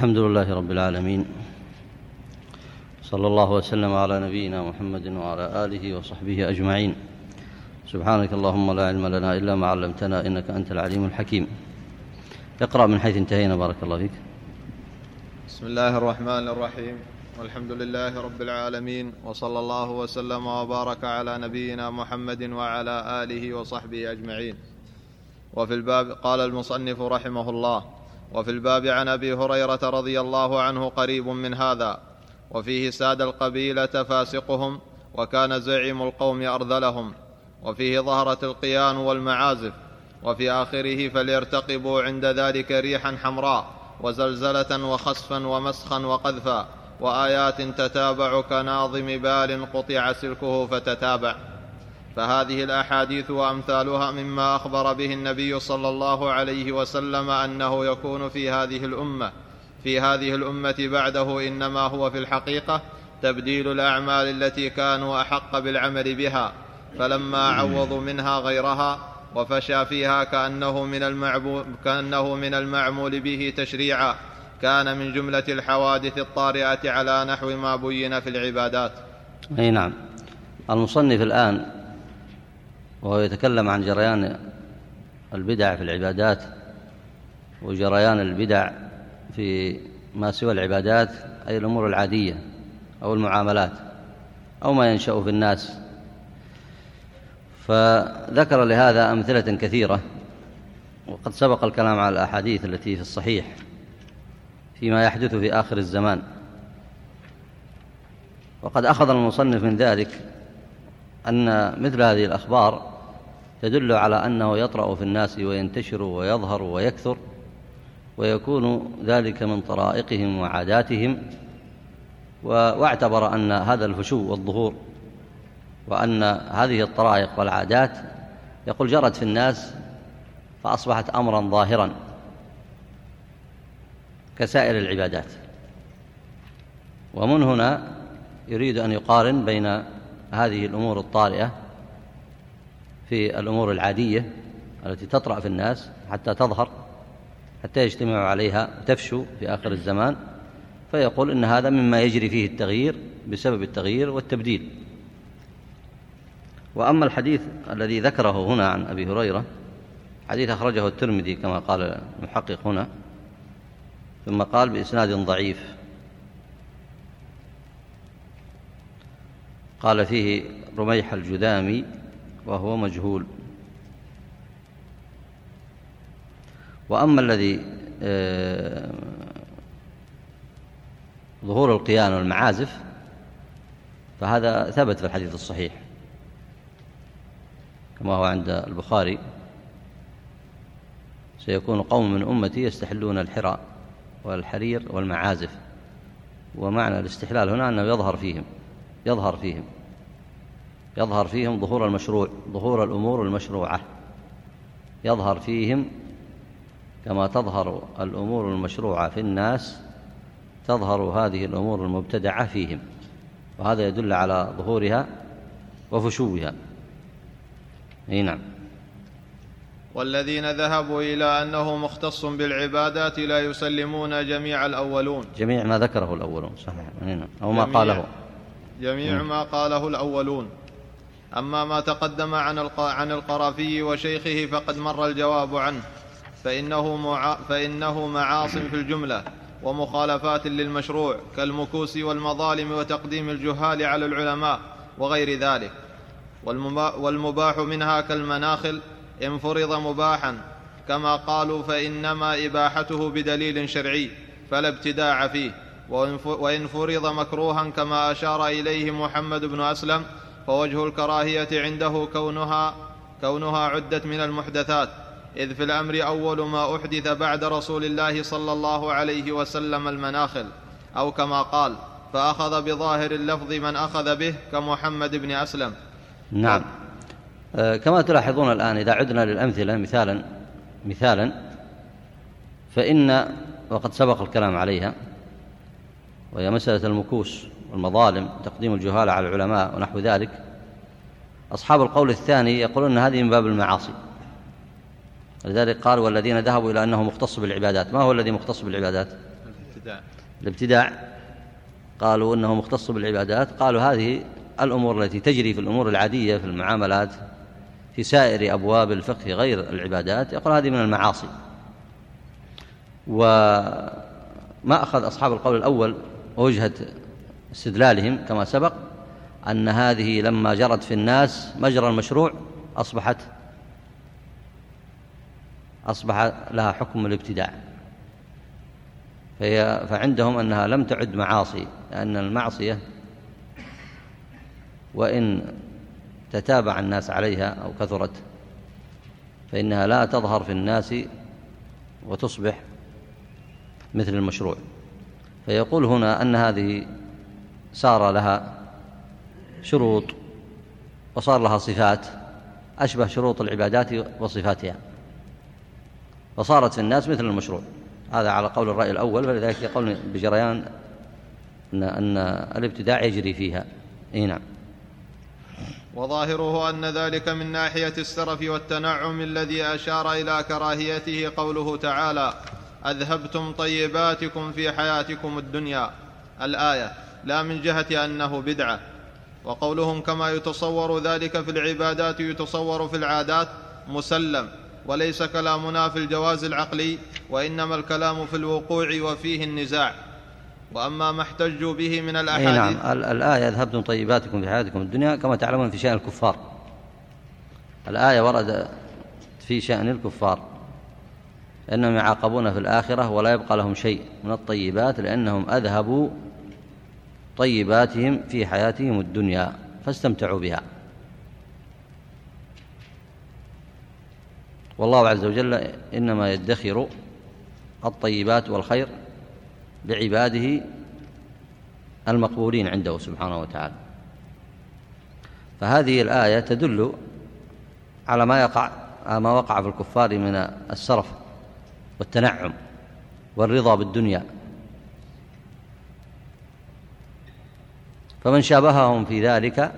الحمد لله رب العالمين. صلى الله وسلم على نبينا محمد وعلى آله وصحبه أجمعين. سبحانك اللهم لا علم لنا إلا ما علمتنا إنك أنت العليم الحكيم. اقرأ من حيث انتهينا بارك الله فيك. بسم الله الرحمن الرحيم. والحمد لله رب العالمين وصلى الله وسلم وبارك على نبينا محمد وعلى آله وصحبه أجمعين. وفي الباب قال المصنف رحمه الله وفي الباب عن أبي هريرة رضي الله عنه قريب من هذا وفيه ساد القبيلة فاسقهم وكان زعيم القوم أرذلهم وفيه ظهرت القيان والمعازف وفي آخره فليرتقبوا عند ذلك ريحا حمراء وزلزلة وخسفا ومسخا وقذفا وآيات تتابع كناظم بال قطع سلكه فتتابع. فهذه الأحاديث وأمثالها مما أخبر به النبي صلى الله عليه وسلم أنه يكون في هذه الأمة في هذه الأمة بعده إنما هو في الحقيقة تبديل الأعمال التي كانوا أحق بالعمل بها فلما عوضوا منها غيرها وفشى فيها كأنه من كأنه من المعمول به تشريعا كان من جملة الحوادث الطارئة على نحو ما بين في العبادات. أي نعم. المصنف الآن وهو يتكلم عن جريان البدع في العبادات وجريان البدع في ما سوى العبادات أي الأمور العادية أو المعاملات أو ما ينشأ في الناس. فذكر لهذا أمثلة كثيرة وقد سبق الكلام على الأحاديث التي في الصحيح فيما يحدث في آخر الزمان. وقد أخذ المصنف من ذلك أن مثل هذه الأخبار تدل على أنه يطرأ في الناس وينتشر ويظهر ويكثر ويكون ذلك من طرائقهم وعاداتهم. واعتبر أن هذا الفشو والظهور وأن هذه الطرائق والعادات يقول جرت في الناس فأصبحت أمرا ظاهرا كسائر العبادات. ومن هنا يريد أن يقارن بين هذه الأمور الطارئة في الأمور العادية التي تطرأ في الناس حتى تظهر حتى يجتمعوا عليها وتفشو في آخر الزمان. فيقول إن هذا مما يجري فيه التغيير بسبب التغيير والتبديل. وأما الحديث الذي ذكره هنا عن أبي هريرة حديث أخرجه الترمذي كما قال المحقق هنا ثم قال بإسناد ضعيف. قال فيه رميح الجذامي وهو مجهول. وأما الذي آه، ظهور القيان والمعازف فهذا ثبت في الحديث الصحيح. كما هو عند البخاري سيكون قوم من أمتي يستحلون الحرى والحرير والمعازف ومعنى الاستحلال هنا أنه يظهر فيهم يظهر فيهم. يظهر فيهم ظهور المشروع ظهور الأمور المشروعة. يظهر فيهم كما تظهر الأمور المشروعة في الناس تظهر هذه الأمور المبتدعة فيهم. وهذا يدل على ظهورها وفشوها. أي نعم. والذين ذهبوا إلى أنه مختص بالعبادات لا يسلمون جميع الأولون. جميع ما ذكره الأولون صحيح. نعم. أو ما قاله. جميع ما قاله الأولون. أما ما تقدم عن عن القرافي وشيخه فقد مر الجواب عنه. فإنه, مع... فإنه معاص في الجملة ومخالفات للمشروع كالمكوس والمظالم وتقديم الجهال على العلماء وغير ذلك. والمباح منها كالمناخل إن فرض مباحا. كما قالوا فإنما إباحته بدليل شرعي فلا ابتداع فيه. وإن فرض مكروها كما أشار إليه محمد بن أسلم فوجه الكراهية عنده كونها كونها عدت من المحدثات إذ في الأمر أول ما أحدث بعد رسول الله صلى الله عليه وسلم المناخل أو كما قال فأخذ بظاهر اللفظ من أخذ به كمحمد بن أسلم. نعم. آه كما تلاحظون الآن إذا عدنا للأمثلة مثالا مثالا فان وقد سبق الكلام عليها وهي مسألة المكوس. والمظالم تقديم الجهال على العلماء ونحو ذلك. أصحاب القول الثاني يقولون أن هذه من باب المعاصي. لذلك قال والذين ذهبوا إلى أنه مختص بالعبادات. ما هو الذي مختص بالعبادات؟ الابتداع. الابتداع. قالوا إنه مختص بالعبادات. قالوا هذه الأمور التي تجري في الأمور العادية في المعاملات في سائر أبواب الفقه غير العبادات. يقول هذه من المعاصي. وما أخذ أصحاب القول الأول وجهه استدلالهم كما سبق أن هذه لما جرت في الناس مجرى المشروع أصبحت أصبح لها حكم الابتداع. فهي فعندهم أنها لم تعد معاصي لأن المعصية وإن تتابع الناس عليها أو كثرت فإنها لا تظهر في الناس وتصبح مثل المشروع. فيقول هنا أن هذه صار لها شروط وصار لها صفات أشبه شروط العبادات وصفاتها. فصارت في الناس مثل المشروع. هذا على قول الرأي الأول فلذلك يقول بجريان أن, أن الابتداع يجري فيها. إي نعم. وظاهره أن ذلك من ناحية السرف والتنعم الذي أشار إلى كراهيته قوله تعالى أذهبتم طيباتكم في حياتكم الدنيا. الآية لا من جهة أنه بدعة. وقولهم كما يتصور ذلك في العبادات يتصور في العادات مسلم وليس كلامنا في الجواز العقلي وإنما الكلام في الوقوع وفيه النزاع. وأما ما احتجوا به من الأحاديث نعم الآية اذهبتم طيباتكم في حياتكم الدنيا كما تعلمون في شأن الكفار. الآية ورد في شأن الكفار. إنهم يعاقبون في الآخرة ولا يبقى لهم شيء من الطيبات لأنهم أذهبوا طيباتهم في حياتهم الدنيا فاستمتعوا بها. والله عز وجل إنما يدخر الطيبات والخير لعباده المقبولين عنده سبحانه وتعالى. فهذه الآية تدل على ما يقع ما وقع في الكفار من السرف والتنعم والرضا بالدنيا. فمن شابههم في ذلك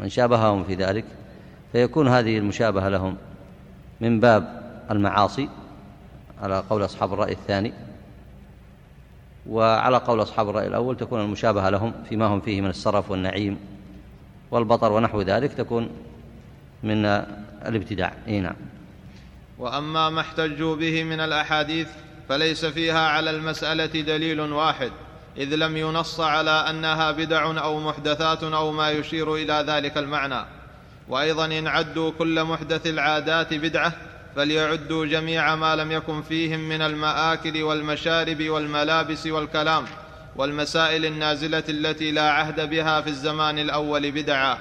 من شابههم في ذلك فيكون هذه المشابهة لهم من باب المعاصي على قول أصحاب الرأي الثاني وعلى قول أصحاب الرأي الأول تكون المشابهة لهم فيما هم فيه من السرف والنعيم والبطر ونحو ذلك تكون من الابتداع. إي نعم. وأما ما احتجوا به من الأحاديث فليس فيها على المسألة دليل واحد. إذ لم ينص على أنها بدع أو محدثات أو ما يشير إلى ذلك المعنى. وأيضا إن عدوا كل محدث العادات بدعة فليعدوا جميع ما لم يكن فيهم من المآكل والمشارب والملابس والكلام والمسائل النازلة التي لا عهد بها في الزمان الأول بدعا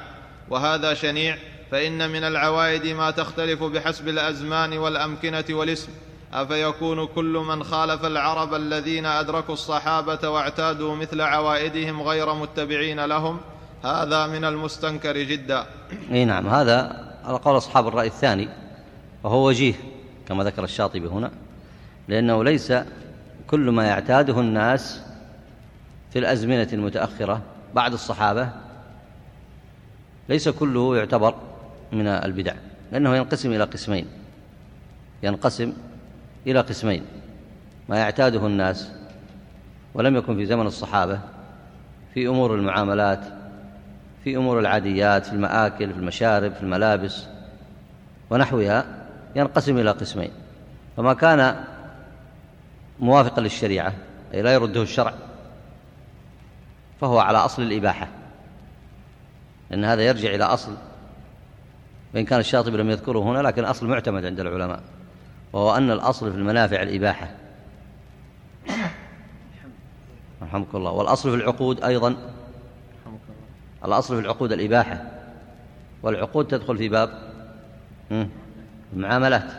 وهذا شنيع فإن من العوائد ما تختلف بحسب الأزمان والأمكنة والاسم. أفيكون كل من خالف العرب الذين أدركوا الصحابة واعتادوا مثل عوائدهم غير متبعين لهم؟ هذا من المستنكر جدا. إي نعم هذا على قول أصحاب الرأي الثاني وهو وجيه كما ذكر الشاطبي هنا لأنه ليس كل ما يعتاده الناس في الأزمنة المتأخرة بعد الصحابة ليس كله يعتبر من البدع لأنه ينقسم إلى قسمين. ينقسم إلى قسمين ما يعتاده الناس ولم يكن في زمن الصحابة في أمور المعاملات في أمور العاديات في المآكل في المشارب في الملابس ونحوها ينقسم إلى قسمين. فما كان موافقا للشريعة أي لا يرده الشرع فهو على أصل الإباحة. لأن هذا يرجع إلى أصل وإن كان الشاطبي لم يذكره هنا لكن أصل معتمد عند العلماء. وهو أن الأصل في المنافع الإباحة. رحمك الله. والأصل في العقود أيضا الأصل في العقود الإباحة. والعقود تدخل في باب المعاملات.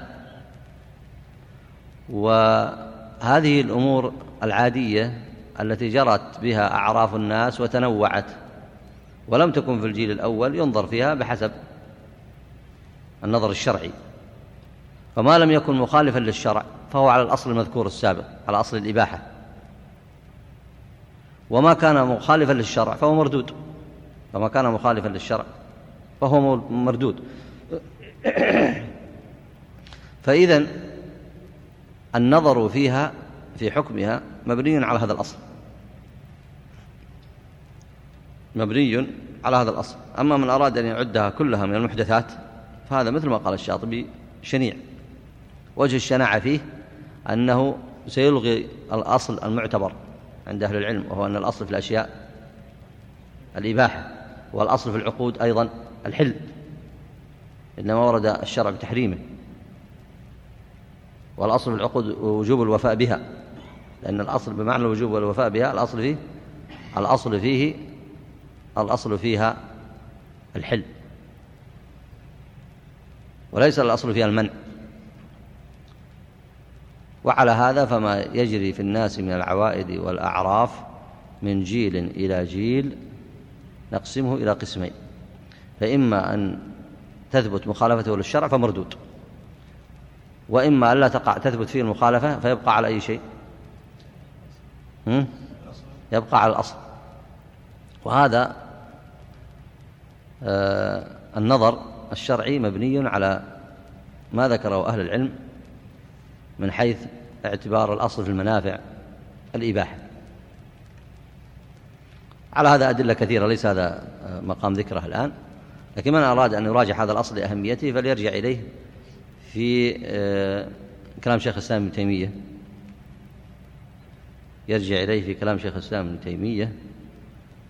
وهذه الأمور العادية التي جرت بها أعراف الناس وتنوعت ولم تكن في الجيل الأول ينظر فيها بحسب النظر الشرعي. فما لم يكن مخالفا للشرع فهو على الأصل المذكور السابق على أصل الإباحة. وما كان مخالفا للشرع فهو مردود. فما كان مخالفا للشرع فهو مردود. فإذا النظر فيها في حكمها مبني على هذا الأصل. مبني على هذا الأصل. أما من أراد أن يعدها كلها من المحدثات فهذا مثل ما قال الشاطبي شنيع. وجه الشناعة فيه أنه سيلغي الأصل المعتبر عند أهل العلم وهو أن الأصل في الأشياء الإباحة والأصل في العقود أيضا الحل إنما ورد الشرع بتحريمه. والأصل في العقود وجوب الوفاء بها لأن الأصل بمعنى الوجوب والوفاء بها الأصل فيه الأصل فيه الأصل فيها الحل. وليس الأصل فيها المنع. وعلى هذا فما يجري في الناس من العوائد والأعراف من جيل إلى جيل نقسمه إلى قسمين. فإما أن تثبت مخالفته للشرع فمردود. وإما ألا تقع تثبت فيه المخالفة فيبقى على أي شيء؟ يبقى على الأصل. وهذا آه النظر الشرعي مبني على ما ذكره أهل العلم من حيث اعتبار الأصل في المنافع الإباحة. على هذا أدلة كثيرة ليس هذا مقام ذكره الآن. لكن من أراد أن يراجع هذا الأصل لأهميته فليرجع إليه في آه، كلام شيخ الإسلام ابن تيمية. يرجع إليه في كلام شيخ الإسلام ابن تيمية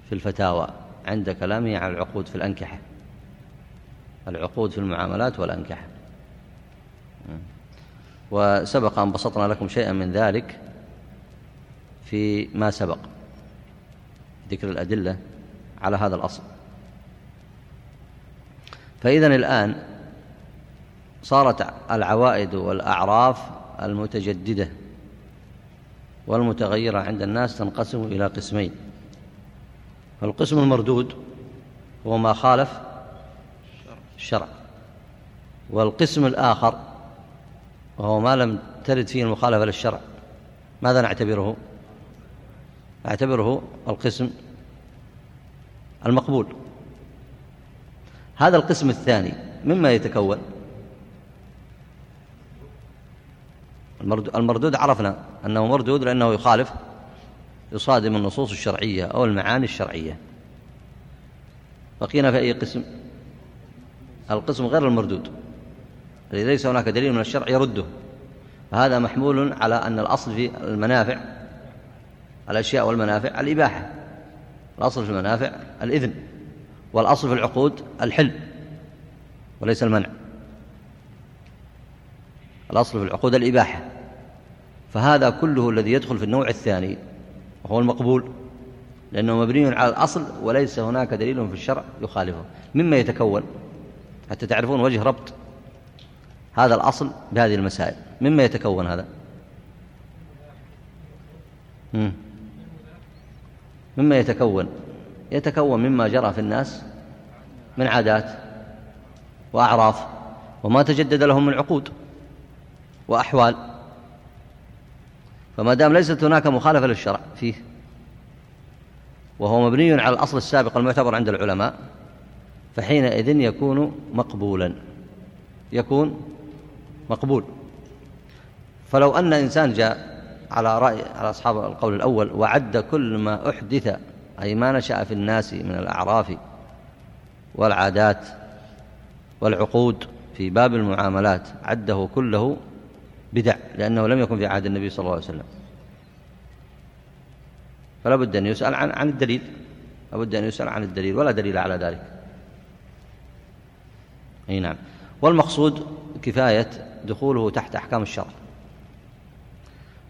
في الفتاوى عند كلامه عن العقود في الأنكحة. العقود في المعاملات والأنكحة. وسبق أن بسطنا لكم شيئا من ذلك في ما سبق ذكر الأدلة على هذا الأصل. فإذا الآن صارت العوائد والأعراف المتجددة والمتغيرة عند الناس تنقسم إلى قسمين. القسم المردود هو ما خالف الشرع والقسم الآخر وهو ما لم ترد فيه المخالفة للشرع. ماذا نعتبره؟ نعتبره القسم المقبول. هذا القسم الثاني مما يتكون. المردود عرفنا أنه مردود لأنه يخالف يصادم النصوص الشرعية أو المعاني الشرعية. بقينا في أي قسم؟ القسم غير المردود. الذي ليس هناك دليل من الشرع يرده. فهذا محمول على أن الأصل في المنافع الأشياء والمنافع الإباحة. الأصل في المنافع الإذن والأصل في العقود الحل وليس المنع. الأصل في العقود الإباحة. فهذا كله الذي يدخل في النوع الثاني وهو المقبول لأنه مبني على الأصل وليس هناك دليل في الشرع يخالفه. مما يتكون حتى تعرفون وجه ربط هذا الأصل بهذه المسائل. مما يتكون هذا؟ مما يتكون. يتكون مما جرى في الناس من عادات وأعراف وما تجدد لهم من عقود وأحوال. فما دام ليست هناك مخالفة للشرع فيه وهو مبني على الأصل السابق المعتبر عند العلماء فحينئذ يكون مقبولا. يكون مقبول. فلو أن إنسان جاء على رأي على أصحاب القول الأول وعد كل ما أحدث أي ما نشأ في الناس من الأعراف والعادات والعقود في باب المعاملات عده كله بدع لأنه لم يكن في عهد النبي صلى الله عليه وسلم. فلا بد أن يسأل عن, عن الدليل. لا بد أن يسأل عن الدليل ولا دليل على ذلك. أي نعم. والمقصود كفاية دخوله تحت أحكام الشرع.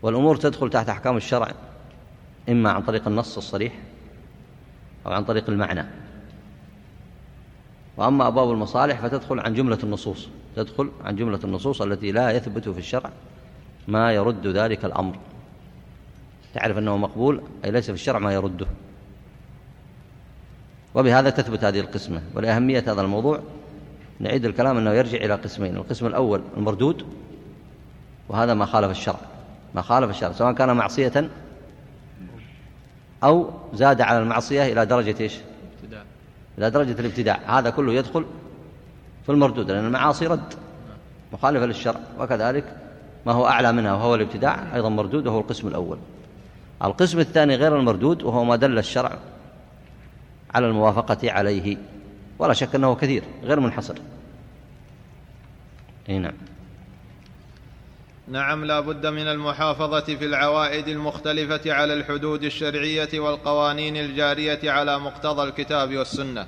والأمور تدخل تحت أحكام الشرع إما عن طريق النص الصريح أو عن طريق المعنى. وأما أبواب المصالح فتدخل عن جملة النصوص تدخل عن جملة النصوص التي لا يثبت في الشرع ما يرد ذلك الأمر. تعرف أنه مقبول أي ليس في الشرع ما يرده. وبهذا تثبت هذه القسمة ولأهمية هذا الموضوع نعيد الكلام أنه يرجع إلى قسمين القسم الأول المردود وهذا ما خالف الشرع. ما خالف الشرع سواء كان معصية أو زاد على المعصية إلى درجة إيش؟ إلى درجة الابتداع هذا كله يدخل في المردود لأن المعاصي رد مخالفة للشرع. وكذلك ما هو أعلى منها وهو الابتداع أيضا مردود وهو القسم الأول. القسم الثاني غير المردود وهو ما دل الشرع على الموافقة عليه. ولا شك أنه كثير غير منحصر. أي نعم. نعم لا بد من المحافظة في العوائد المختلفة على الحدود الشرعية والقوانين الجارية على مقتضى الكتاب والسنة.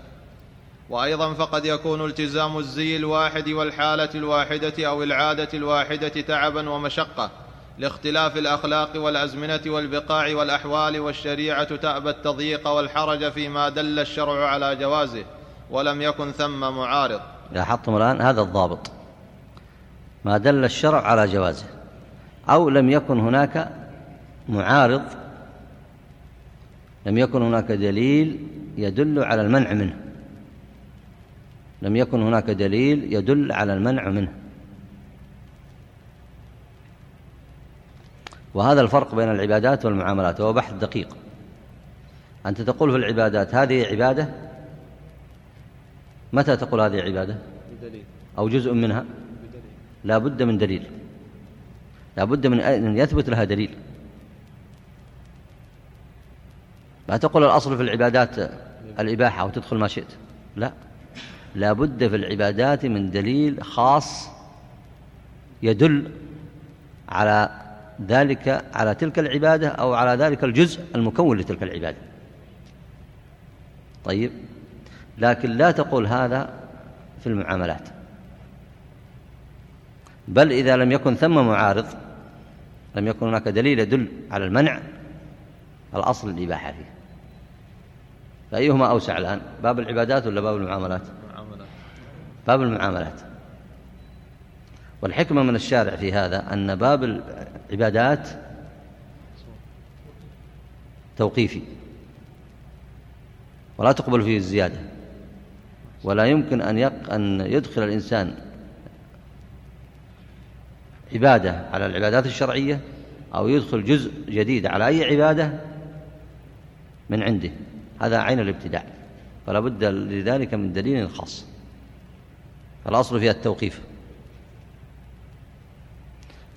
وأيضا فقد يكون التزام الزي الواحد والحالة الواحدة أو العادة الواحدة تعبا ومشقة لاختلاف الأخلاق والأزمنة والبقاع والأحوال والشريعة تأبى التضييق والحرج فيما دل الشرع على جوازه. ولم يكن ثم معارض. لاحظتم الآن هذا الضابط. ما دل الشرع على جوازه. أو لم يكن هناك معارض. لم يكن هناك دليل يدل على المنع منه. لم يكن هناك دليل يدل على المنع منه. وهذا الفرق بين العبادات والمعاملات وهو بحث دقيق. أنت تقول في العبادات هذه عبادة؟ متى تقول هذه عبادة؟ أو جزء منها؟ لا بد من دليل. لا بد من أن يثبت لها دليل. لا تقول الأصل في العبادات الإباحة وتدخل ما شئت. لا. لا بد في العبادات من دليل خاص يدل على ذلك على تلك العبادة أو على ذلك الجزء المكون لتلك العبادة. طيب. لكن لا تقول هذا في المعاملات. بل إذا لم يكن ثم معارض لم يكن هناك دليل يدل على المنع الأصل الإباحة فيه. فأيهما أوسع الآن؟ باب العبادات ولا باب المعاملات؟ باب المعاملات. والحكمة من الشارع في هذا أن باب العبادات توقيفي. ولا تقبل فيه الزيادة. ولا يمكن أن, يق... أن يدخل الإنسان عبادة على العبادات الشرعية أو يدخل جزء جديد على أي عبادة من عنده. هذا عين الابتداع. فلا بد لذلك من دليل خاص. الأصل فيها التوقيف.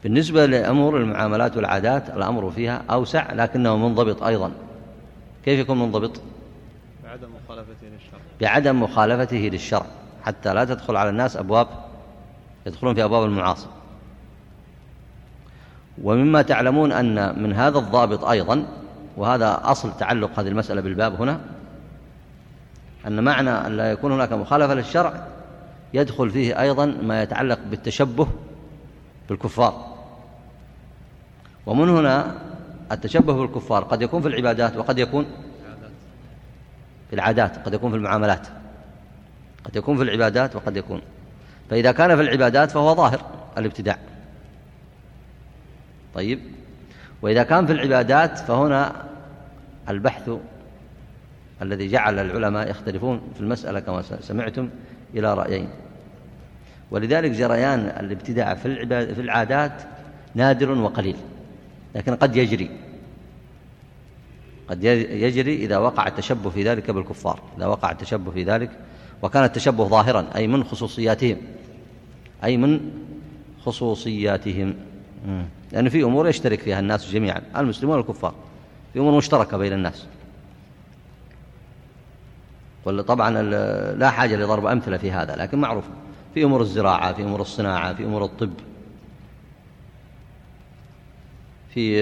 بالنسبة لأمور المعاملات والعادات الأمر فيها أوسع لكنه منضبط أيضا. كيف يكون منضبط؟ بعدم مخالفته للشرع حتى لا تدخل على الناس أبواب يدخلون في أبواب المعاصي. ومما تعلمون أن من هذا الضابط أيضا وهذا أصل تعلق هذه المسألة بالباب هنا أن معنى أن لا يكون هناك مخالفة للشرع يدخل فيه أيضا ما يتعلق بالتشبه بالكفار. ومن هنا التشبه بالكفار قد يكون في العبادات وقد يكون في العادات قد يكون في المعاملات قد يكون في العبادات وقد يكون. فإذا كان في العبادات فهو ظاهر الابتداع. طيب. وإذا كان في العبادات فهنا البحث الذي جعل العلماء يختلفون في المسألة كما سمعتم إلى رأيين. ولذلك جريان الابتداع في, العادات نادر وقليل لكن قد يجري. قد يجري إذا وقع التشبه في ذلك بالكفار. إذا وقع التشبه في ذلك وكان التشبه ظاهرا أي من خصوصياتهم. أي من خصوصياتهم. لأن يعني في أمور يشترك فيها الناس جميعا المسلمون والكفار. في أمور مشتركة بين الناس. طبعا لا حاجة لضرب أمثلة في هذا لكن معروف. في أمور الزراعة في أمور الصناعة في أمور الطب. في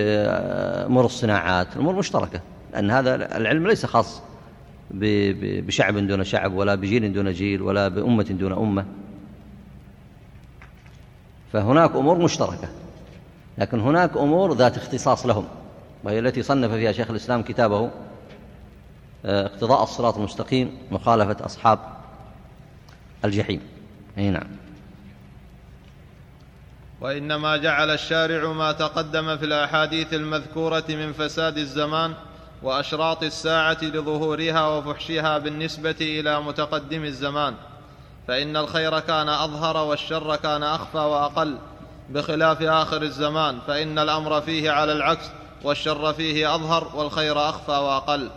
أمور الصناعات أمور مشتركة. لأن هذا العلم ليس خاص بشعب دون شعب ولا بجيل دون جيل ولا بأمة دون أمة. فهناك أمور مشتركة لكن هناك أمور ذات اختصاص لهم وهي التي صنف فيها شيخ الإسلام كتابه آه، اقتضاء الصراط المستقيم مخالفة أصحاب الجحيم. أي نعم. وإنما جعل الشارع ما تقدم في الأحاديث المذكورة من فساد الزمان وأشراط الساعة لظهورها وفحشها بالنسبة إلى متقدم الزمان. فإن الخير كان أظهر والشر كان أخفى وأقل. بخلاف آخر الزمان فإن الأمر فيه على العكس والشر فيه أظهر والخير أخفى وأقل.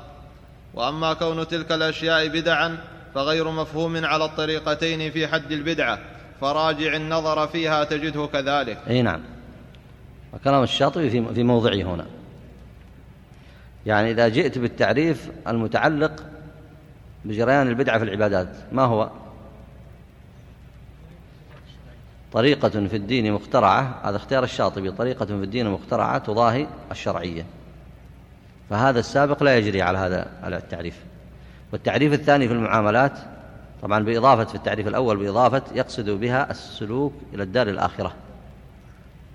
وأما كون تلك الأشياء بدعا فغير مفهوم على الطريقتين في حد البدعة. فراجع النظر فيها تجده كذلك. أي نعم. وكلام الشاطبي في موضعه هنا. يعني إذا جئت بالتعريف المتعلق بجريان البدعة في العبادات ما هو؟ طريقة في الدين مخترعة هذا اختيار الشاطبي طريقة في الدين مخترعة تضاهي الشرعية. فهذا السابق لا يجري على هذا على التعريف. والتعريف الثاني في المعاملات طبعا بإضافة في التعريف الأول بإضافة يقصد بها السلوك إلى الدار الآخرة.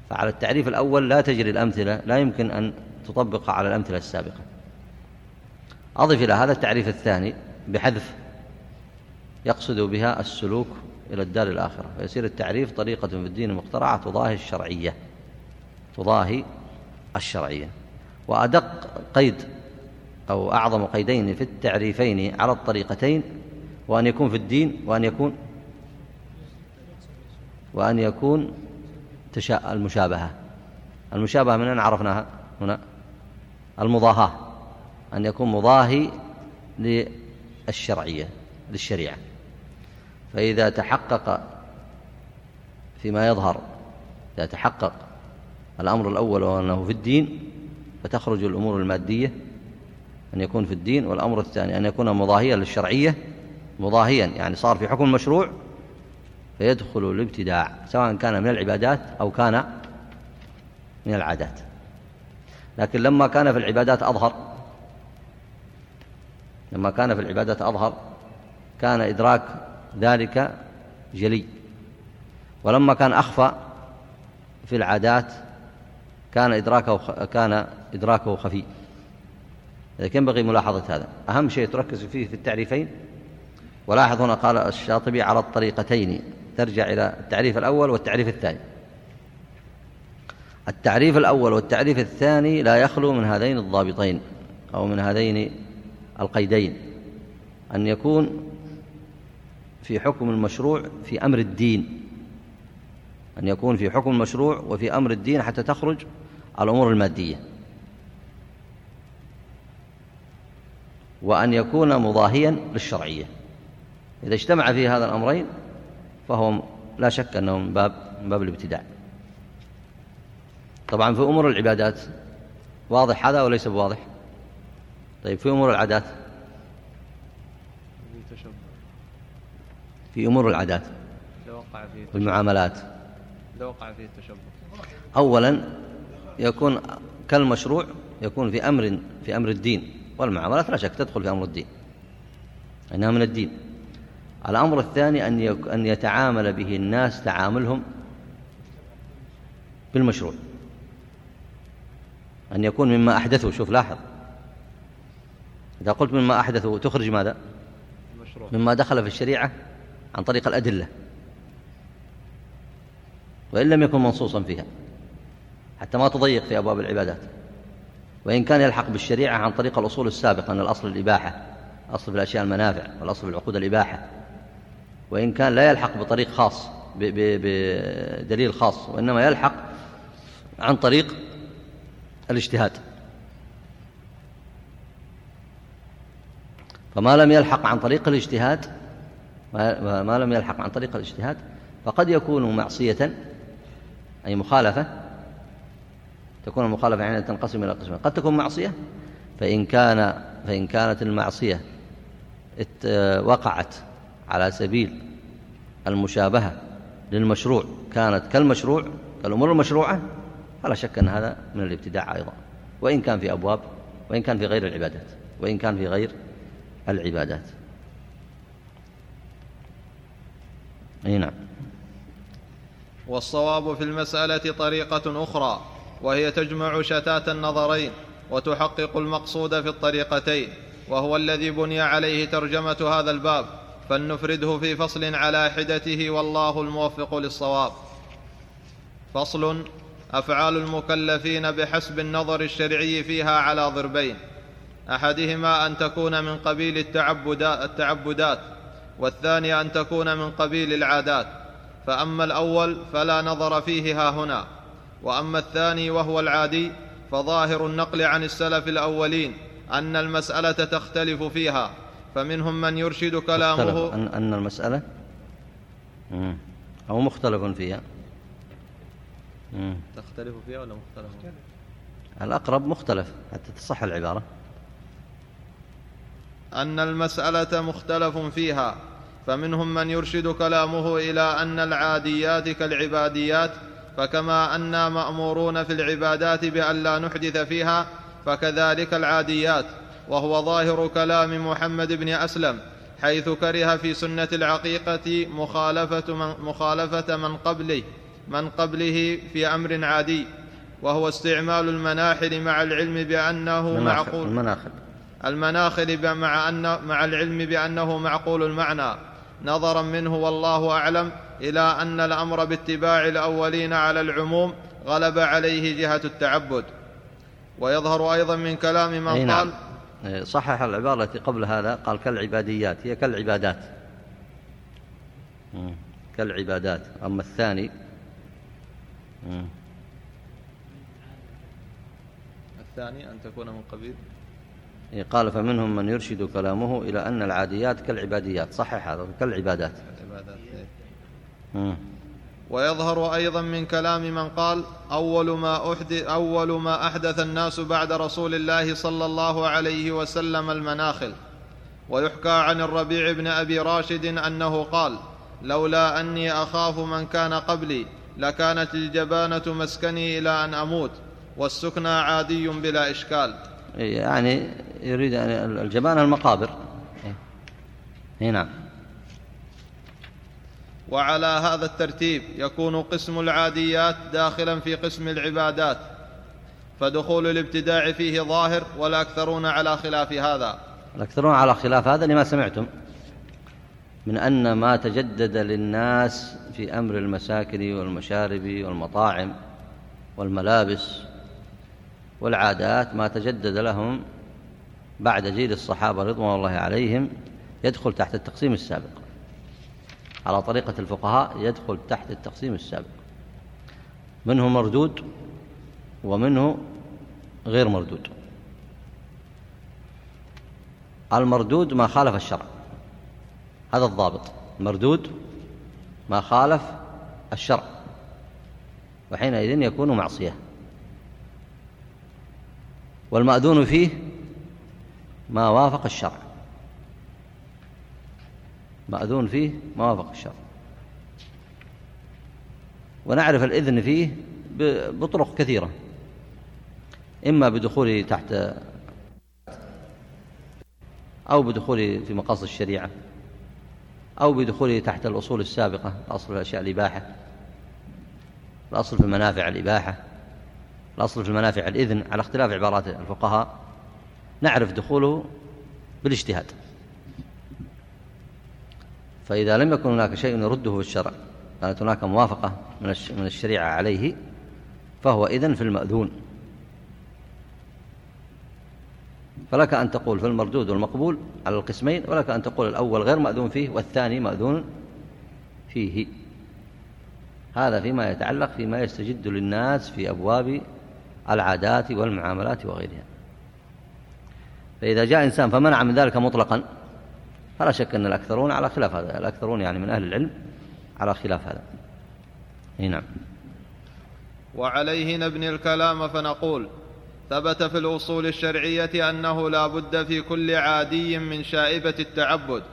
فعلى التعريف الأول لا تجري الأمثلة لا يمكن أن تطبق على الأمثلة السابقة. أضف إلى هذا التعريف الثاني بحذف يقصد بها السلوك إلى الدار الآخرة فيصير التعريف طريقة في الدين المخترعة تضاهي الشرعية تضاهي الشرعية. وأدق قيد أو أعظم قيدين في التعريفين على الطريقتين وأن يكون في الدين وأن يكون وأن يكون المشابهة. المشابهة من أين عرفناها؟ هنا. المضاهاة أن يكون مضاهي للشرعية للشريعة. فإذا تحقق فيما يظهر إذا تحقق الأمر الأول وأنه في الدين فتخرج الأمور المادية أن يكون في الدين والأمر الثاني أن يكون مضاهيا للشرعية مضاهيا يعني صار في حكم المشروع فيدخل الابتداع سواء كان من العبادات أو كان من العادات. لكن لما كان في العبادات أظهر لما كان في العبادات أظهر كان إدراك ذلك جلي. ولما كان أخفى في العادات كان إدراكه كان إدراكه خفي. لكن ينبغي ملاحظة هذا. أهم شيء تركز فيه في التعريفين. ولاحظ هنا قال الشاطبي على الطريقتين. ترجع إلى التعريف الأول والتعريف الثاني. التعريف الأول والتعريف الثاني لا يخلو من هذين الضابطين أو من هذين القيدين. أن يكون في حكم المشروع في أمر الدين. أن يكون في حكم المشروع وفي أمر الدين حتى تخرج الأمور المادية. وأن يكون مضاهيا للشرعية. إذا اجتمع في هذا الأمرين فهو لا شك أنه من باب, من باب الابتداع. طبعا في أمور العبادات واضح هذا وليس بواضح؟ طيب في أمور العادات؟ في أمور العادات؟ والمعاملات؟ لو وقع فيه التشبه أولا يكون كالمشروع يكون في أمر في أمر الدين والمعاملات لا شك تدخل في أمر الدين إنها من الدين. الأمر الثاني أن أن يتعامل به الناس تعاملهم بالمشروع. أن يكون مما أحدثوا شوف لاحظ. إذا قلت مما أحدثوا تخرج ماذا؟ المشروع. مما دخل في الشريعة عن طريق الأدلة. وإن لم يكن منصوصا فيها حتى ما تضيق في أبواب العبادات. وإن كان يلحق بالشريعة عن طريق الأصول السابقة أن الأصل الإباحة أصل في الأشياء المنافع والأصل في العقود الإباحة. وإن كان لا يلحق بطريق خاص بدليل خاص وإنما يلحق عن طريق الاجتهاد. فما لم يلحق عن طريق الاجتهاد ما لم يلحق عن طريق الاجتهاد فقد يكون معصية أي مخالفة تكون المخالفة يعني تنقسم إلى قسمين. قد تكون معصية فإن كان فإن كانت المعصية وقعت على سبيل المشابهة للمشروع كانت كالمشروع كالأمور المشروعة فلا شك أن هذا من الابتداع أيضا. وإن كان في أبواب وإن كان في غير العبادات وإن كان في غير العبادات. أي نعم. والصواب في المسألة طريقة أخرى وهي تجمع شتات النظرين وتحقق المقصود في الطريقتين وهو الذي بني عليه ترجمة هذا الباب فلنفرده في فصل على حدته والله الموفق للصواب. فصل أفعال المكلفين بحسب النظر الشرعي فيها على ضربين. أحدهما أن تكون من قبيل التعبدات والثاني أن تكون من قبيل العادات. فأما الأول فلا نظر فيه ها هنا. وأما الثاني وهو العادي فظاهر النقل عن السلف الأولين أن المسألة تختلف فيها. فمنهم من يرشد كلامه أن المسألة؟ أو مختلف فيها. تختلف فيها ولا مختلف؟ الأقرب مختلف حتى تصح العبارة. أن المسألة مختلف فيها فمنهم من يرشد كلامه إلى أن العاديات كالعباديات فكما أنا مأمورون في العبادات بأن لا نحدث فيها فكذلك العاديات. وهو ظاهر كلام محمد بن أسلم حيث كره في سنة العقيقة مخالفة من, مخالفة من قبله. من قبله في أمر عادي وهو استعمال المناحل مع العلم بأنه المناخل معقول. المناخل المناخل مع, أن مع العلم بأنه معقول المعنى. نظرا منه والله أعلم إلى أن الأمر باتباع الأولين على العموم غلب عليه جهة التعبد. ويظهر أيضا من كلام من نعم قال إيه، صحح العبارة التي قبل هذا قال كالعباديات هي كالعبادات. كالعبادات. أما الثاني. الثاني أن تكون من قبيل؟ إيه، قال فمنهم من يرشد كلامه إلى أن العاديات كالعباديات. صحح هذا كالعبادات. العبادات إيه. ويظهر أيضا من كلام من قال أول ما أحدث, أول ما أحدث الناس بعد رسول الله صلى الله عليه وسلم المناخل. ويحكى عن الربيع بن أبي راشد أنه قال لولا أني أخاف من كان قبلي لكانت الجبانة مسكني إلى أن أموت والسكنى عادي بلا إشكال. يعني يريد أن الجبان المقابر. إيه. إيه نعم. وعلى هذا الترتيب يكون قسم العاديات داخلا في قسم العبادات فدخول الابتداع فيه ظاهر والاكثرون على خلاف هذا. الأكثرون على خلاف هذا لما سمعتم. من أن ما تجدد للناس في أمر المساكن والمشارب والمطاعم والملابس والعادات ما تجدد لهم بعد جيل الصحابة رضوان الله عليهم يدخل تحت التقسيم السابق. على طريقة الفقهاء يدخل تحت التقسيم السابق. منه مردود ومنه غير مردود. المردود ما خالف الشرع. هذا الضابط. مردود ما خالف الشرع. وحينئذ يكون معصية. والمأذون فيه ما وافق الشرع. مأذون فيه ما وافق الشرع. ونعرف الإذن فيه بطرق كثيرة. إما بدخوله تحت أو بدخوله في مقاصد الشريعة. أو بدخوله تحت الأصول السابقة الأصل في الأشياء الإباحة الأصل في المنافع الإباحة الأصل في المنافع الإذن على اختلاف عبارات الفقهاء نعرف دخوله بالاجتهاد. فإذا لم يكن هناك شيء يرده في الشرع كانت هناك موافقة من الشريعة عليه فهو إذن في المأذون. فلك أن تقول في المردود والمقبول على القسمين ولك أن تقول الأول غير مأذون فيه والثاني مأذون فيه. هذا فيما يتعلق فيما يستجد للناس في أبواب العادات والمعاملات وغيرها. فإذا جاء إنسان فمنع من ذلك مطلقا فلا شك أن الأكثرون على خلاف هذا الأكثرون يعني من أهل العلم على خلاف هذا. نعم. وعليه نبني الكلام فنقول ثبت في الأصول الشرعية أنه لا بد في كل عادي من شائبة التعبد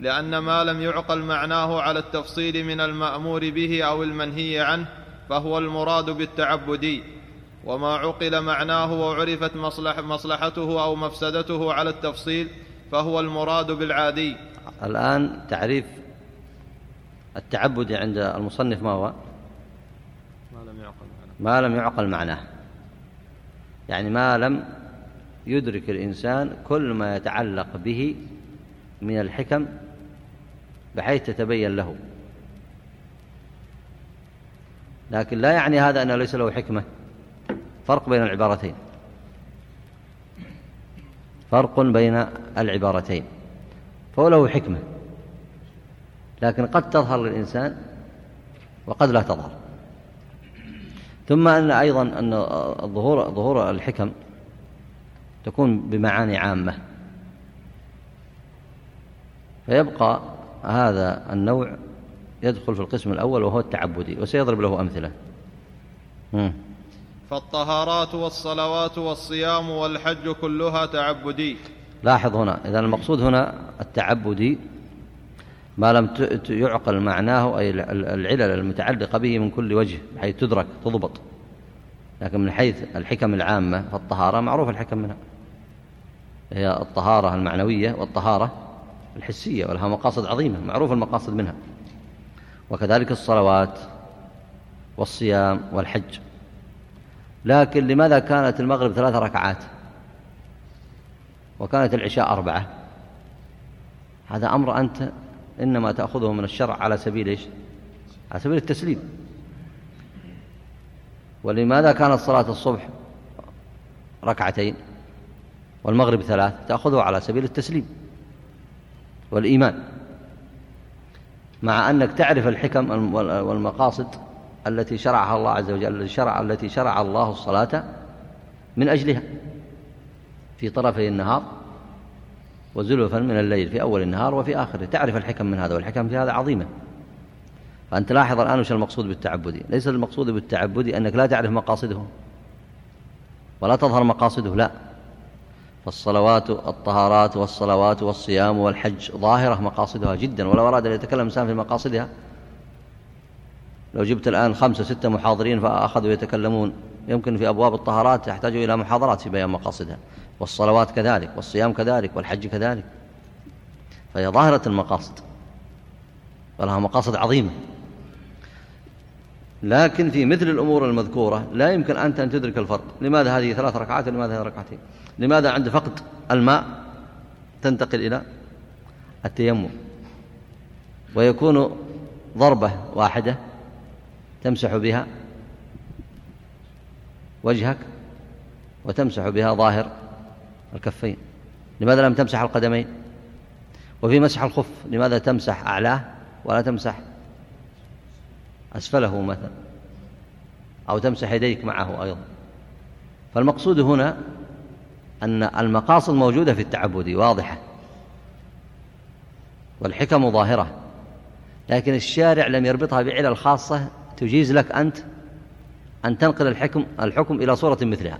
لأن ما لم يعقل معناه على التفصيل من المأمور به أو المنهي عنه فهو المراد بالتعبدي وما عقل معناه وعرفت مصلح مصلحته أو مفسدته على التفصيل فهو المراد بالعادي. الآن تعريف التعبد عند المصنف ما هو؟ ما لم يعقل معناه. ما لم يعقل معناه. يعني ما لم يدرك الإنسان كل ما يتعلق به من الحكم بحيث تتبين له. لكن لا يعني هذا أنه ليس له حكمة. فرق بين العبارتين. فرق بين العبارتين. فهو له حكمة. لكن قد تظهر للإنسان وقد لا تظهر. ثم أن أيضا أن ظهور ظهور الحكم تكون بمعاني عامة. فيبقى هذا النوع يدخل في القسم الأول وهو التعبدي وسيضرب له أمثلة. مم. فالطهارات والصلوات والصيام والحج كلها تعبدي. لاحظ هنا إذا المقصود هنا التعبدي ما لم يعقل معناه أي ال- ال- العلل المتعلقة به من كل وجه بحيث تدرك تضبط. لكن من حيث الحكم العامة فالطهارة معروف الحكم منها. هي الطهارة المعنوية والطهارة الحسية ولها مقاصد عظيمة معروف المقاصد منها. وكذلك الصلوات والصيام والحج. لكن لماذا كانت المغرب ثلاث ركعات؟ وكانت العشاء أربعة. هذا أمر أنت إنما تأخذه من الشرع على سبيل إيش؟ على سبيل التسليم. ولماذا كانت صلاة الصبح ركعتين والمغرب ثلاث؟ تأخذه على سبيل التسليم والإيمان. مع أنك تعرف الحكم والمقاصد التي شرعها الله عز وجل التي شرع التي شرع الله الصلاة من أجلها في طرفي النهار. وزلفا من الليل في أول النهار وفي آخره. تعرف الحكم من هذا والحكم في هذا عظيمة. فأنت لاحظ الآن وش المقصود بالتعبدي ليس المقصود بالتعبدي أنك لا تعرف مقاصده ولا تظهر مقاصده لا. فالصلوات الطهارات والصلوات والصيام والحج ظاهرة مقاصدها جدا ولو أراد أن يتكلم إنسان في مقاصدها. لو جبت الآن خمسة ستة محاضرين فأخذوا يتكلمون يمكن في أبواب الطهارات يحتاج إلى محاضرات في بيان مقاصدها. والصلوات كذلك والصيام كذلك والحج كذلك. فهي ظاهرة المقاصد ولها مقاصد عظيمة. لكن في مثل الأمور المذكورة لا يمكن أنت أن تدرك الفرق. لماذا هذه ثلاث ركعات ولماذا هذه ركعتين؟ لماذا عند فقد الماء تنتقل إلى التيمم؟ ويكون ضربة واحدة تمسح بها وجهك وتمسح بها ظاهر الكفين. لماذا لم تمسح القدمين؟ وفي مسح الخف لماذا تمسح أعلاه ولا تمسح أسفله مثلا؟ أو تمسح يديك معه أيضا. فالمقصود هنا أن المقاصد موجودة في التعبد واضحة والحكم ظاهرة لكن الشارع لم يربطها بعلل خاصة تجيز لك أنت أن تنقل الحكم, الحكم إلى صورة مثلها.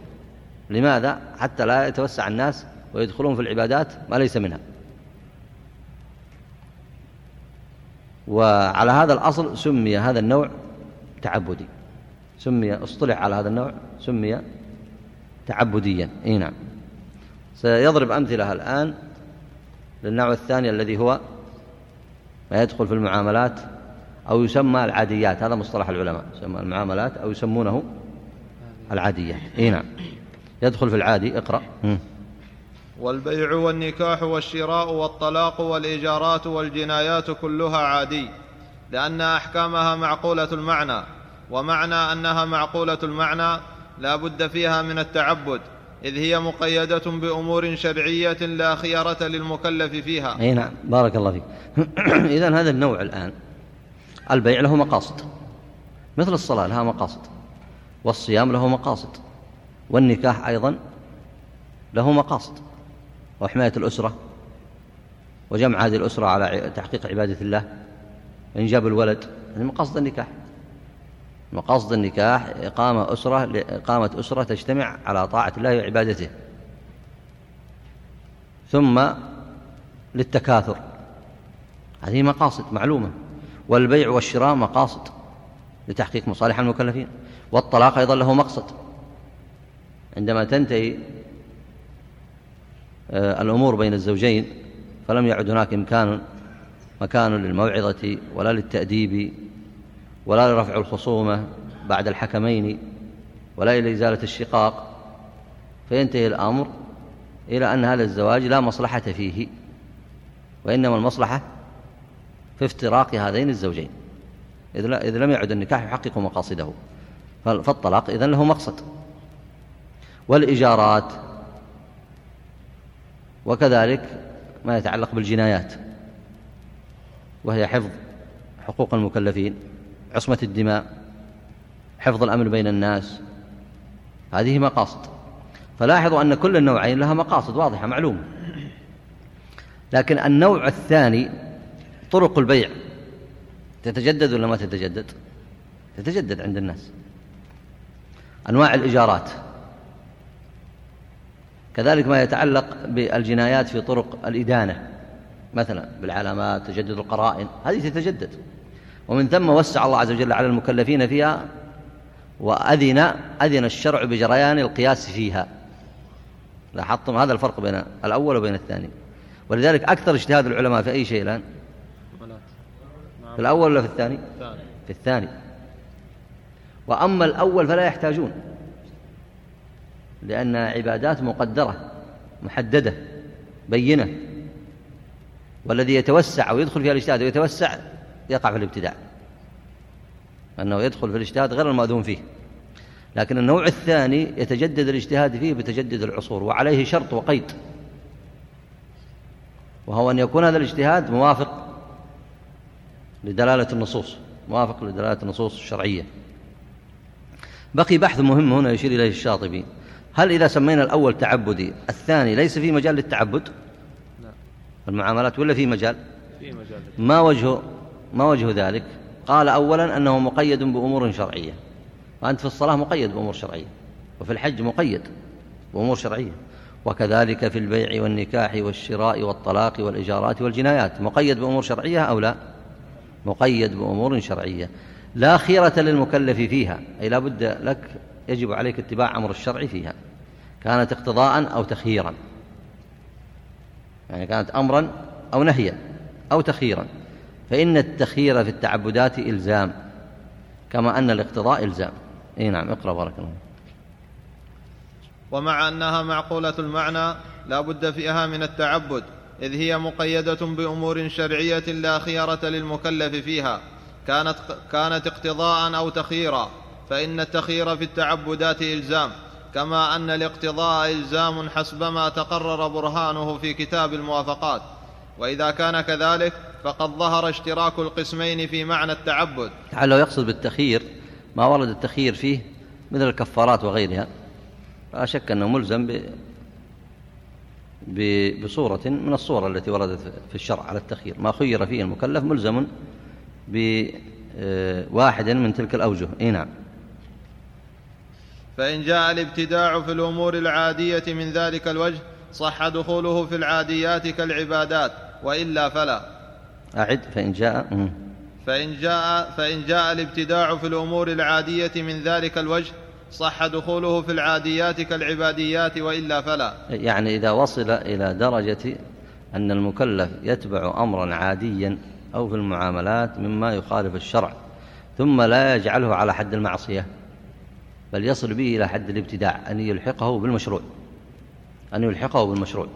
لماذا؟ حتى لا يتوسع الناس ويدخلون في العبادات ما ليس منها. وعلى هذا الأصل سمي هذا النوع تعبدي. سمي اصطلح على هذا النوع سمي تعبديا. إي نعم. سيضرب أمثلة الآن للنوع الثاني الذي هو ما يدخل في المعاملات أو يسمى العاديات. هذا مصطلح العلماء. يسمى المعاملات أو يسمونه العاديات. إي نعم. يدخل في العادي اقرأ. والبيع والنكاح والشراء والطلاق والإيجارات والجنايات كلها عادي لأن أحكامها معقولة المعنى ومعنى أنها معقولة المعنى لا بد فيها من التعبد إذ هي مقيدة بأمور شرعية لا خيرة للمكلف فيها. أي نعم بارك الله فيك. إذن هذا النوع الآن. البيع له مقاصد مثل الصلاة لها مقاصد والصيام له مقاصد. والنكاح أيضا له مقاصد وحماية الأسرة وجمع هذه الأسرة على تحقيق عبادة الله وإنجاب الولد هذه مقاصد النكاح. مقاصد النكاح إقامة أسرة إقامة أسرة تجتمع على طاعة الله وعبادته. ثم للتكاثر هذه مقاصد معلومة والبيع والشراء مقاصد لتحقيق مصالح المكلفين والطلاق أيضا له مقصد. عندما تنتهي آه، الأمور بين الزوجين فلم يعد هناك إمكان مكان للموعظة ولا للتأديب ولا لرفع الخصومة بعد الحكمين ولا إلى إزالة الشقاق. فينتهي الأمر إلى أن هذا الزواج لا مصلحة فيه وإنما المصلحة في افتراق هذين الزوجين. إذ لم يعد النكاح يحقق مقاصده. فالطلاق إذن له مقصد. والإجارات. وكذلك ما يتعلق بالجنايات وهي حفظ حقوق المكلفين عصمة الدماء حفظ الأمن بين الناس. هذه مقاصد. فلاحظوا أن كل النوعين لها مقاصد واضحة معلومة لكن النوع الثاني طرق البيع. تتجدد ولا ما تتجدد؟ تتجدد عند الناس. أنواع الإجارات. كذلك ما يتعلق بالجنايات في طرق الإدانة مثلا بالعلامات تجدد القرائن هذه تتجدد. ومن ثم وسع الله عز وجل على المكلفين فيها وأذن أذن الشرع بجريان القياس فيها. لاحظتم هذا الفرق بين الأول وبين الثاني. ولذلك أكثر اجتهاد العلماء في أي شيء الآن؟ في الأول ولا في الثاني؟ في الثاني. وأما الأول فلا يحتاجون. لأنها عبادات مقدرة محددة بينة. والذي يتوسع ويدخل فيها الاجتهاد ويتوسع يقع في الابتداع. أنه يدخل في الاجتهاد غير المأذون فيه. لكن النوع الثاني يتجدد الاجتهاد فيه بتجدد العصور وعليه شرط وقيد. وهو أن يكون هذا الاجتهاد موافق لدلالة النصوص موافق لدلالة النصوص الشرعية. بقي بحث مهم هنا يشير إليه الشاطبي. هل إذا سمينا الأول تعبدي الثاني ليس في مجال للتعبد؟ لا. المعاملات ولا في مجال؟ في مجال ما وجه ما وجه ذلك؟ قال أولا أنه مقيد بأمور شرعية. وأنت في الصلاة مقيد بأمور شرعية. وفي الحج مقيد بأمور شرعية. وكذلك في البيع والنكاح والشراء والطلاق والإجارات والجنايات. مقيد بأمور شرعية أو لا؟ مقيد بأمور شرعية. لا خيرة للمكلف فيها. أي لا بد لك يجب عليك اتباع أمر الشرع فيها. كانت اقتضاء أو تخييرا. يعني كانت أمرا أو نهيا أو تخييرا. فإن التخيير في التعبدات إلزام كما أن الاقتضاء إلزام. إي نعم اقرأ بارك الله ومع أنها معقولة المعنى لا بد فيها من التعبد إذ هي مقيدة بأمور شرعية لا خيرة للمكلف فيها. كانت, كانت اقتضاء أو تخييرا فإن التخيير في التعبدات إلزام. كما أن الاقتضاء إلزام حسب ما تقرر برهانه في كتاب الموافقات. وإذا كان كذلك فقد ظهر اشتراك القسمين في معنى التعبد. لعله يقصد بالتخيير ما ورد التخيير فيه مثل الكفارات وغيرها. لا شك أنه ملزم ب... ب... بصورة من الصور التي وردت في الشرع على التخيير. ما خير فيه المكلف ملزم بواحد من تلك الأوجه. إي نعم. فإن جاء الابتداع في الأمور العادية من ذلك الوجه صح دخوله في العاديات كالعبادات وإلا فلا. أعد فإن جاء فإن جاء فإن جاء الابتداع في الأمور العادية من ذلك الوجه صح دخوله في العاديات كالعباديات وإلا فلا. يعني إذا وصل إلى درجة أن المكلف يتبع أمرا عاديا أو في المعاملات مما يخالف الشرع ثم لا يجعله على حد المعصية. بل يصل به إلى حد الابتداع أن يلحقه بالمشروع. أن يلحقه بالمشروع.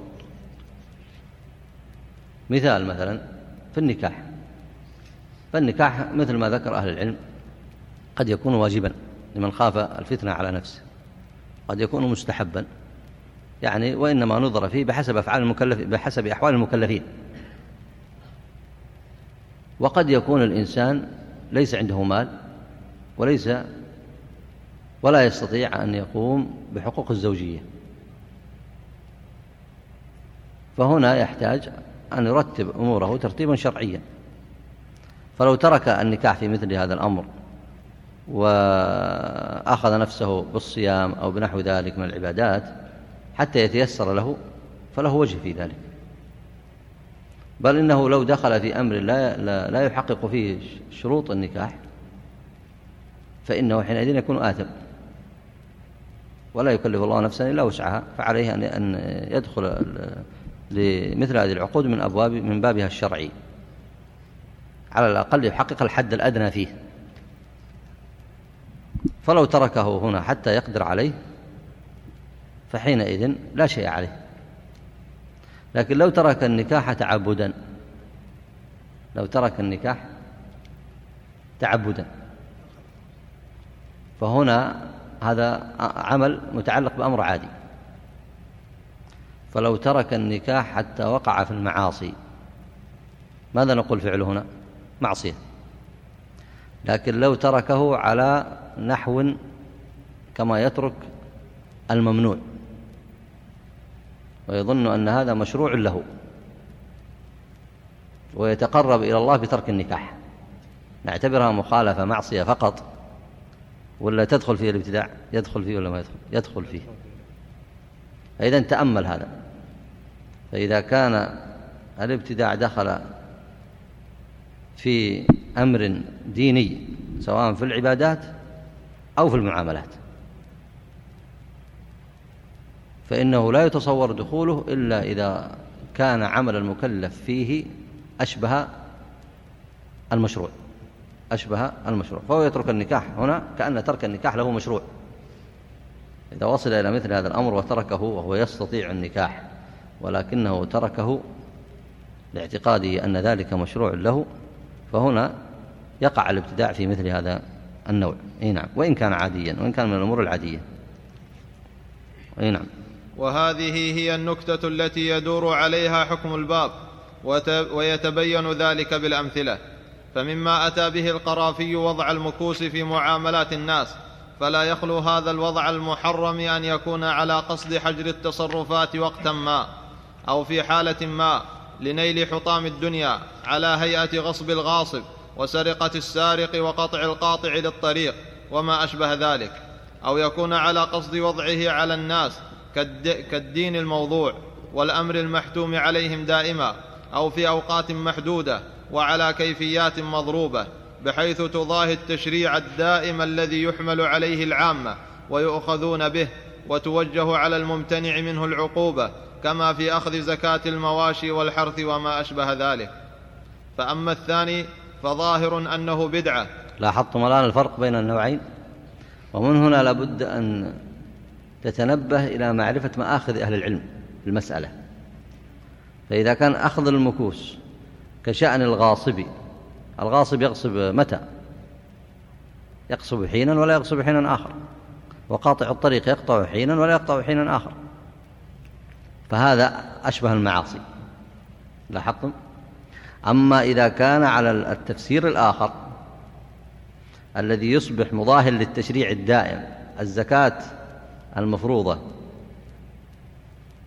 مثال مثلا في النكاح. فالنكاح مثل ما ذكر أهل العلم قد يكون واجبا لمن خاف الفتنة على نفسه. قد يكون مستحبا. يعني وإنما نظر فيه بحسب أفعال المكلف بحسب أحوال المكلفين. وقد يكون الإنسان ليس عنده مال وليس ولا يستطيع أن يقوم بحقوق الزوجية. فهنا يحتاج أن يرتب أموره ترتيبا شرعيا. فلو ترك النكاح في مثل هذا الأمر وأخذ نفسه بالصيام أو بنحو ذلك من العبادات حتى يتيسر له فله وجه في ذلك. بل إنه لو دخل في أمر لا, لا, لا يحقق فيه شروط النكاح فإنه حينئذ يكون آثم. ولا يكلف الله نفسا إلا وسعها فعليه أن يدخل لمثل هذه العقود من أبواب من بابها الشرعي. على الأقل يحقق الحد الأدنى فيه. فلو تركه هنا حتى يقدر عليه فحينئذ لا شيء عليه. لكن لو ترك النكاح تعبدا لو ترك النكاح تعبدا فهنا هذا عمل متعلق بأمر عادي. فلو ترك النكاح حتى وقع في المعاصي ماذا نقول فعله هنا؟ معصية. لكن لو تركه على نحو كما يترك الممنوع. ويظن أن هذا مشروع له. ويتقرب إلى الله بترك النكاح. نعتبرها مخالفة معصية فقط. ولا تدخل فيه الابتداع؟ يدخل فيه ولا ما يدخل؟ يدخل فيه. فإذا تأمل هذا. فإذا كان الابتداع دخل في أمر ديني سواء في العبادات أو في المعاملات. فإنه لا يتصور دخوله إلا إذا كان عمل المكلف فيه أشبه المشروع. أشبه المشروع فهو يترك النكاح هنا كأن ترك النكاح له مشروع. إذا وصل إلى مثل هذا الأمر وتركه وهو يستطيع النكاح ولكنه تركه لاعتقاده أن ذلك مشروع له فهنا يقع الابتداع في مثل هذا النوع. أي نعم. وإن كان عاديا وإن كان من الأمور العادية. أي نعم. وهذه هي النكتة التي يدور عليها حكم الباب ويتبين ذلك بالأمثلة. فمما أتى به القرافي وضع المكوس في معاملات الناس فلا يخلو هذا الوضع المحرم أن يكون على قصد حجر التصرفات وقتا ما أو في حالة ما لنيل حطام الدنيا على هيئة غصب الغاصب وسرقة السارق وقطع القاطع للطريق وما أشبه ذلك أو يكون على قصد وضعه على الناس كالدين الموضوع والأمر المحتوم عليهم دائما أو في أوقات محدودة وعلى كيفيات مضروبة بحيث تضاهي التشريع الدائم الذي يحمل عليه العامة ويؤخذون به وتوجه على الممتنع منه العقوبة كما في أخذ زكاة المواشي والحرث وما أشبه ذلك. فأما الثاني فظاهر أنه بدعة. لاحظتم الآن الفرق بين النوعين؟ ومن هنا لابد أن تتنبه إلى معرفة مآخذ أهل العلم في المسألة. فإذا كان أخذ المكوس كشأن الغاصب. الغاصب يغصب متى؟ يقصب حينا ولا يقصب حينا آخر. وقاطع الطريق يقطع حينا ولا يقطع حينا آخر. فهذا أشبه المعاصي. لاحظتم؟ أما إذا كان على التفسير الآخر الذي يصبح مظاهر للتشريع الدائم الزكاة المفروضة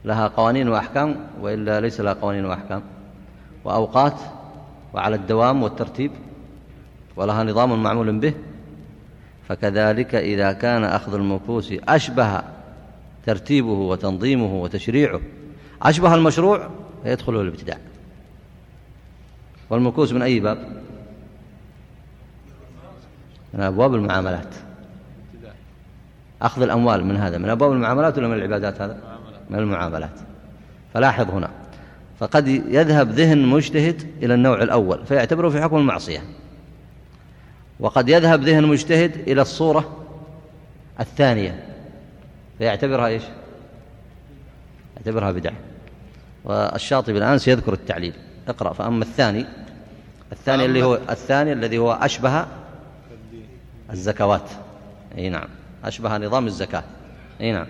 لها قوانين وأحكام وإلا ليس لها قوانين وأحكام؟ وأوقات وعلى الدوام والترتيب ولها نظام معمول به. فكذلك إذا كان أخذ المكوس أشبه ترتيبه وتنظيمه وتشريعه أشبه المشروع فيدخله الابتداع والمكوس من أي باب؟ من أبواب المعاملات. أخذ الأموال من هذا من أبواب المعاملات ولا من العبادات هذا؟ من المعاملات. فلاحظ هنا فقد يذهب ذهن مجتهد إلى النوع الأول فيعتبره في حكم المعصية. وقد يذهب ذهن مجتهد إلى الصورة الثانية فيعتبرها إيش؟ يعتبرها بدعة. والشاطبي الآن سيذكر التعليل. اقرأ فأما الثاني الثاني اللي هو الثاني الذي هو أشبه الزكوات. أي نعم. أشبه نظام الزكاة. أي نعم.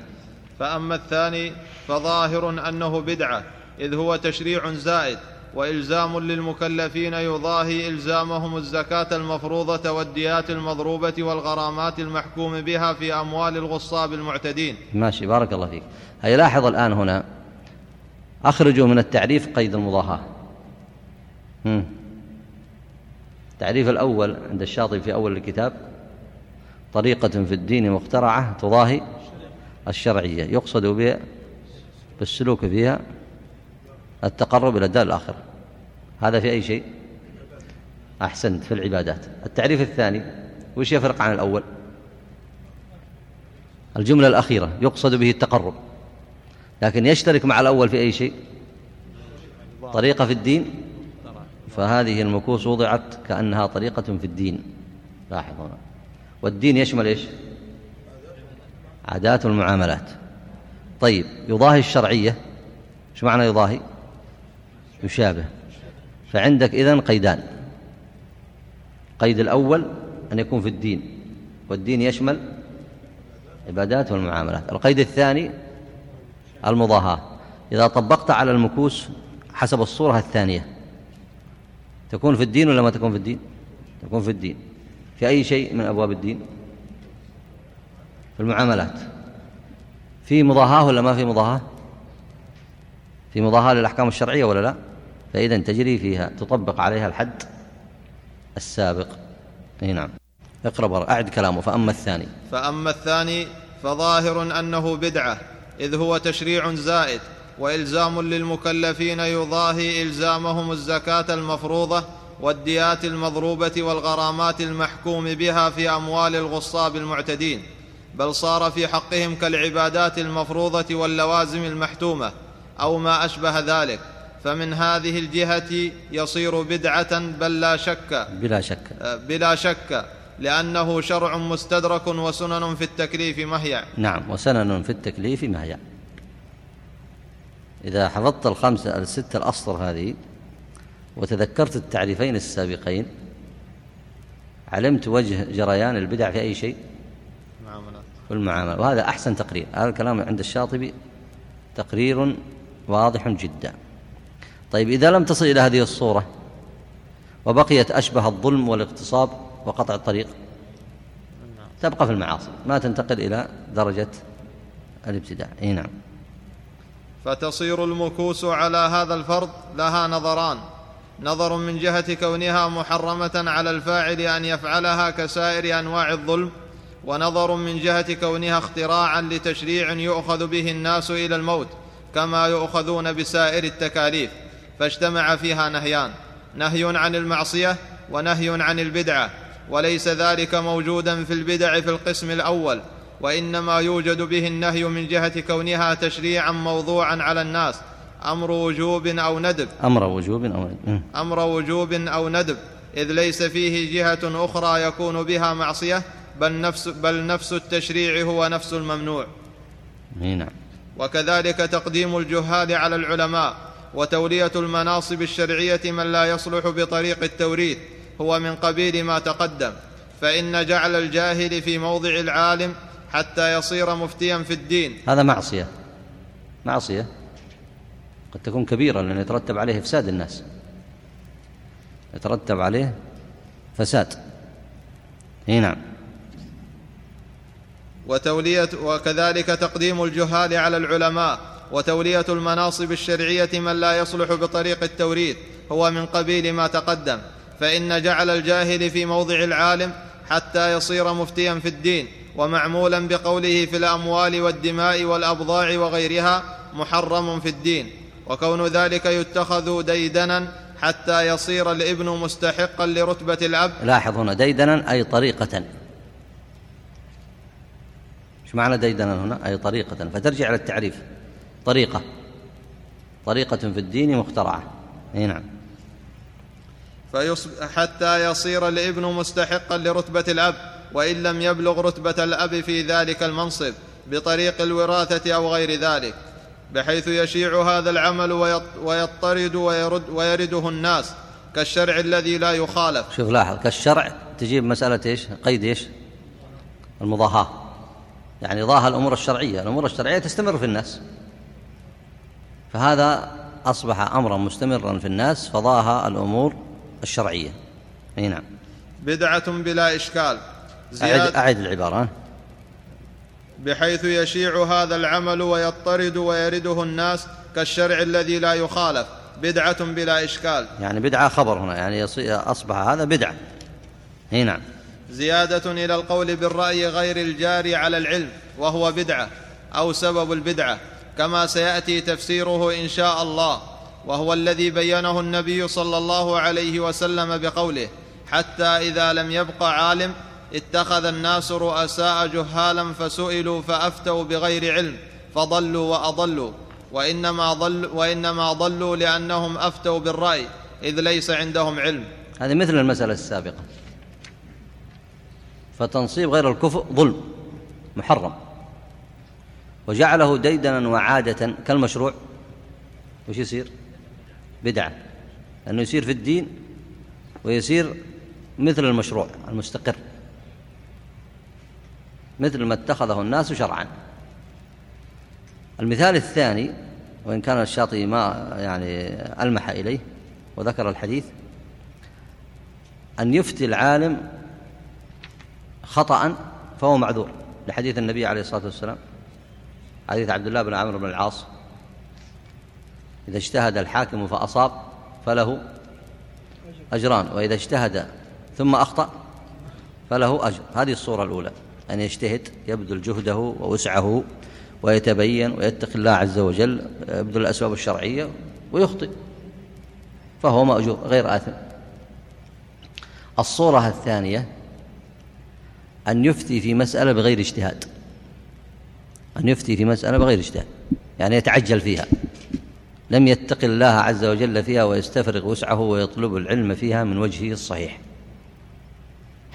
فأما الثاني فظاهر أنه بدعة. إذ هو تشريع زائد وإلزام للمكلفين يضاهي إلزامهم الزكاة المفروضة والديات المضروبة والغرامات المحكوم بها في أموال الغصاب المعتدين. ماشي بارك الله فيك. هيا لاحظ الآن هنا أخرجوا من التعريف قيد المضاهاة. التعريف الأول عند الشاطبي في أول الكتاب طريقة في الدين مخترعة تضاهي الشرعية يقصد بها بالسلوك فيها التقرب إلى الدار الآخرة. هذا في أي شيء؟ أحسنت في العبادات. التعريف الثاني وش يفرق عن الأول؟ الجملة الأخيرة يقصد به التقرب. لكن يشترك مع الأول في أي شيء؟ طريقة في الدين؟ فهذه المكوس وضعت كأنها طريقة في الدين. لاحظ هنا. والدين يشمل إيش؟ عادات المعاملات. طيب يضاهي الشرعية. شو معنى يضاهي؟ يشابه. فعندك إذن قيدان. قيد الأول أن يكون في الدين والدين يشمل عبادات والمعاملات. القيد الثاني المضاهاة. إذا طبقت على المكوس حسب الصورة الثانية. تكون في الدين ولا ما تكون في الدين؟ تكون في الدين. في أي شيء من أبواب الدين؟ في المعاملات. في مضاهاة ولا ما في مضاهاة؟ في مضاهاة للأحكام الشرعية ولا لا؟ فإذا تجري فيها تطبق عليها الحد السابق. أي نعم. اقرب أعد كلامه. فأما الثاني. فأما الثاني فظاهر أنه بدعة إذ هو تشريع زائد وإلزام للمكلفين يضاهي إلزامهم الزكاة المفروضة والديات المضروبة والغرامات المحكوم بها في أموال الغصاب المعتدين. بل صار في حقهم كالعبادات المفروضة واللوازم المحتومة أو ما أشبه ذلك. فمن هذه الجهة يصير بدعة بل لا شك. بلا شك. بلا شك لأنه شرع مستدرك وسنن في التكليف مهيع نعم وسنن في التكليف مهيع إذا حفظت الخمسة الستة الأسطر هذه وتذكرت التعريفين السابقين علمت وجه جريان البدع في أي شيء؟ في المعاملة وهذا أحسن تقرير. هذا الكلام عند الشاطبي تقرير واضح جدا. طيب إذا لم تصل إلى هذه الصورة وبقيت أشبه الظلم والاغتصاب وقطع الطريق تبقى في المعاصي ما تنتقل إلى درجة الابتداع. إي نعم. فتصير المكوس على هذا الفرض لها نظران. نظر من جهة كونها محرمة على الفاعل أن يفعلها كسائر أنواع الظلم ونظر من جهة كونها اختراعا لتشريع يؤخذ به الناس إلى الموت كما يؤخذون بسائر التكاليف. فاجتمع فيها نهيان نهي عن المعصية ونهي عن البدعة وليس ذلك موجودا في البدع في القسم الأول وإنما يوجد به النهي من جهة كونها تشريعا موضوعا على الناس أمر وجوب أو ندب. أمر وجوب أو ندب أمر وجوب أو ندب. إذ ليس فيه جهة أخرى يكون بها معصية بل نفس بل نفس التشريع هو نفس الممنوع. نعم. وكذلك تقديم الجهال على العلماء وتولية المناصب الشرعية من لا يصلح بطريق التوريث هو من قبيل ما تقدم فإن جعل الجاهل في موضع العالم حتى يصير مفتيا في الدين. هذا معصية. معصية. قد تكون كبيرة لأن يترتب عليه إفساد الناس. يترتب عليه فساد. إي نعم. وتولية وكذلك تقديم الجهال على العلماء وتولية المناصب الشرعية من لا يصلح بطريق التوريث هو من قبيل ما تقدم فإن جعل الجاهل في موضع العالم حتى يصير مفتيا في الدين ومعمولا بقوله في الأموال والدماء والأبضاع وغيرها محرم في الدين وكون ذلك يتخذ ديدنا حتى يصير الإبن مستحقا لرتبة الأب. لاحظ هنا ديدنا أي طريقة. إيش معنى ديدنا هنا؟ أي طريقة. فترجع إلى طريقة. طريقة في الدين مخترعة. أي نعم. حتى يصير الابن مستحقا لرتبة الأب وإن لم يبلغ رتبة الأب في ذلك المنصب بطريق الوراثة أو غير ذلك بحيث يشيع هذا العمل ويضطرد ويرد ويرده الناس كالشرع الذي لا يخالف. شوف لاحظ كالشرع تجيب مسألة إيش؟ قيد إيش؟ المضاهاة. يعني ضاها الأمور الشرعية. الأمور الشرعية تستمر في الناس. فهذا أصبح أمرا مستمرا في الناس فضاها الأمور الشرعية. أي نعم. بدعة بلا إشكال. أعد, أعد العبارة. بحيث يشيع هذا العمل ويضطرد ويرده الناس كالشرع الذي لا يخالف. بدعة بلا إشكال. يعني بدعة خبر هنا يعني أصبح هذا بدعة. هنا نعم. زيادة إلى القول بالرأي غير الجاري على العلم وهو بدعة أو سبب البدعة. كما سيأتي تفسيره إن شاء الله وهو الذي بينه النبي صلى الله عليه وسلم بقوله حتى إذا لم يبق عالم اتخذ الناس رؤساء جهالا فسئلوا فأفتوا بغير علم فضلوا وأضلوا وإنما, ضل وإنما ضلوا لأنهم أفتوا بالرأي إذ ليس عندهم علم. هذه مثل المسألة السابقة. فتنصيب غير الكفء ظلم محرم. وجعله ديدنا وعادة كالمشروع. وش يصير؟ بدعة. لأنه يصير في الدين ويصير مثل المشروع المستقر. مثل ما اتخذه الناس شرعا. المثال الثاني وإن كان الشاطئ ما يعني ألمح إليه وذكر الحديث أن يفتي العالم خطأ فهو معذور. لحديث النبي عليه الصلاة والسلام. حديث عبد الله بن عمرو بن العاص. إذا اجتهد الحاكم فأصاب فله أجران وإذا اجتهد ثم أخطأ فله أجر. هذه الصورة الأولى أن يجتهد يبذل جهده ووسعه ويتبين ويتقي الله عز وجل يبذل الأسباب الشرعية ويخطئ فهو مأجور غير آثم. الصورة الثانية أن يفتي في مسألة بغير اجتهاد. أن يفتي في مسألة بغير اجتهاد يعني يتعجل فيها. لم يتق الله عز وجل فيها ويستفرغ وسعه ويطلب العلم فيها من وجهه الصحيح.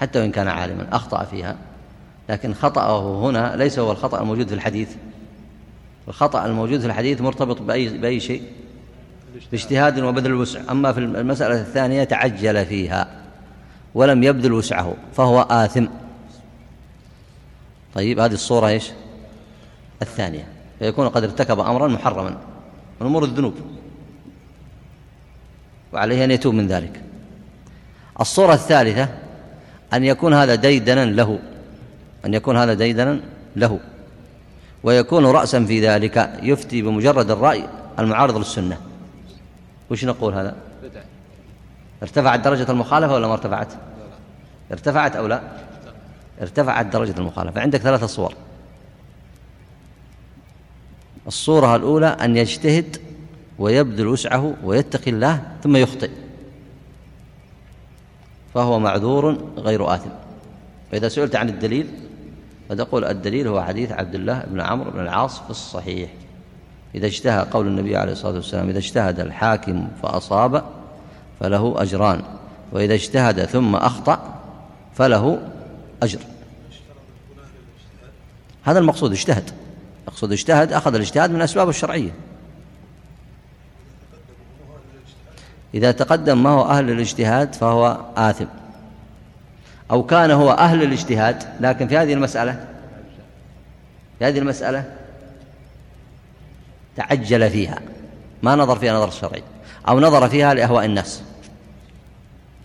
حتى وإن كان عالما أخطأ فيها. لكن خطأه هنا ليس هو الخطأ الموجود في الحديث. الخطأ الموجود في الحديث مرتبط بأي, بأي شيء؟ باجتهاد وبذل الوسع. أما في المسألة الثانية تعجل فيها ولم يبذل وسعه فهو آثم. طيب هذه الصورة إيش؟ الثانية فيكون قد ارتكب أمرا محرما من أمور الذنوب. وعليه أن يتوب من ذلك. الصورة الثالثة أن يكون هذا ديدنا له أن يكون هذا ديدنا له. ويكون رأسا في ذلك يفتي بمجرد الرأي المعارض للسنة. وش نقول هذا؟ ارتفعت درجة المخالفة ولا ما ارتفعت؟ ارتفعت أو لا؟ ارتفعت درجة المخالفة. عندك ثلاثة صور. الصورة الأولى أن يجتهد ويبذل وسعه ويتقي الله ثم يخطئ. فهو معذور غير آثم. فإذا سئلت عن الدليل فتقول الدليل هو حديث عبد الله بن عمرو بن العاص في الصحيح. إذا اجتهد قول النبي عليه الصلاة والسلام إذا اجتهد الحاكم فأصاب فله أجران وإذا اجتهد ثم أخطأ فله أجر. هذا المقصود اجتهد. أقصد اجتهد أخذ الاجتهاد من أسبابه الشرعية. إذا تقدم ما هو أهل الاجتهاد فهو آثم. أو كان هو أهل الاجتهاد لكن في هذه المسألة في هذه المسألة تعجل فيها. ما نظر فيها نظر الشرعي. أو نظر فيها لأهواء الناس.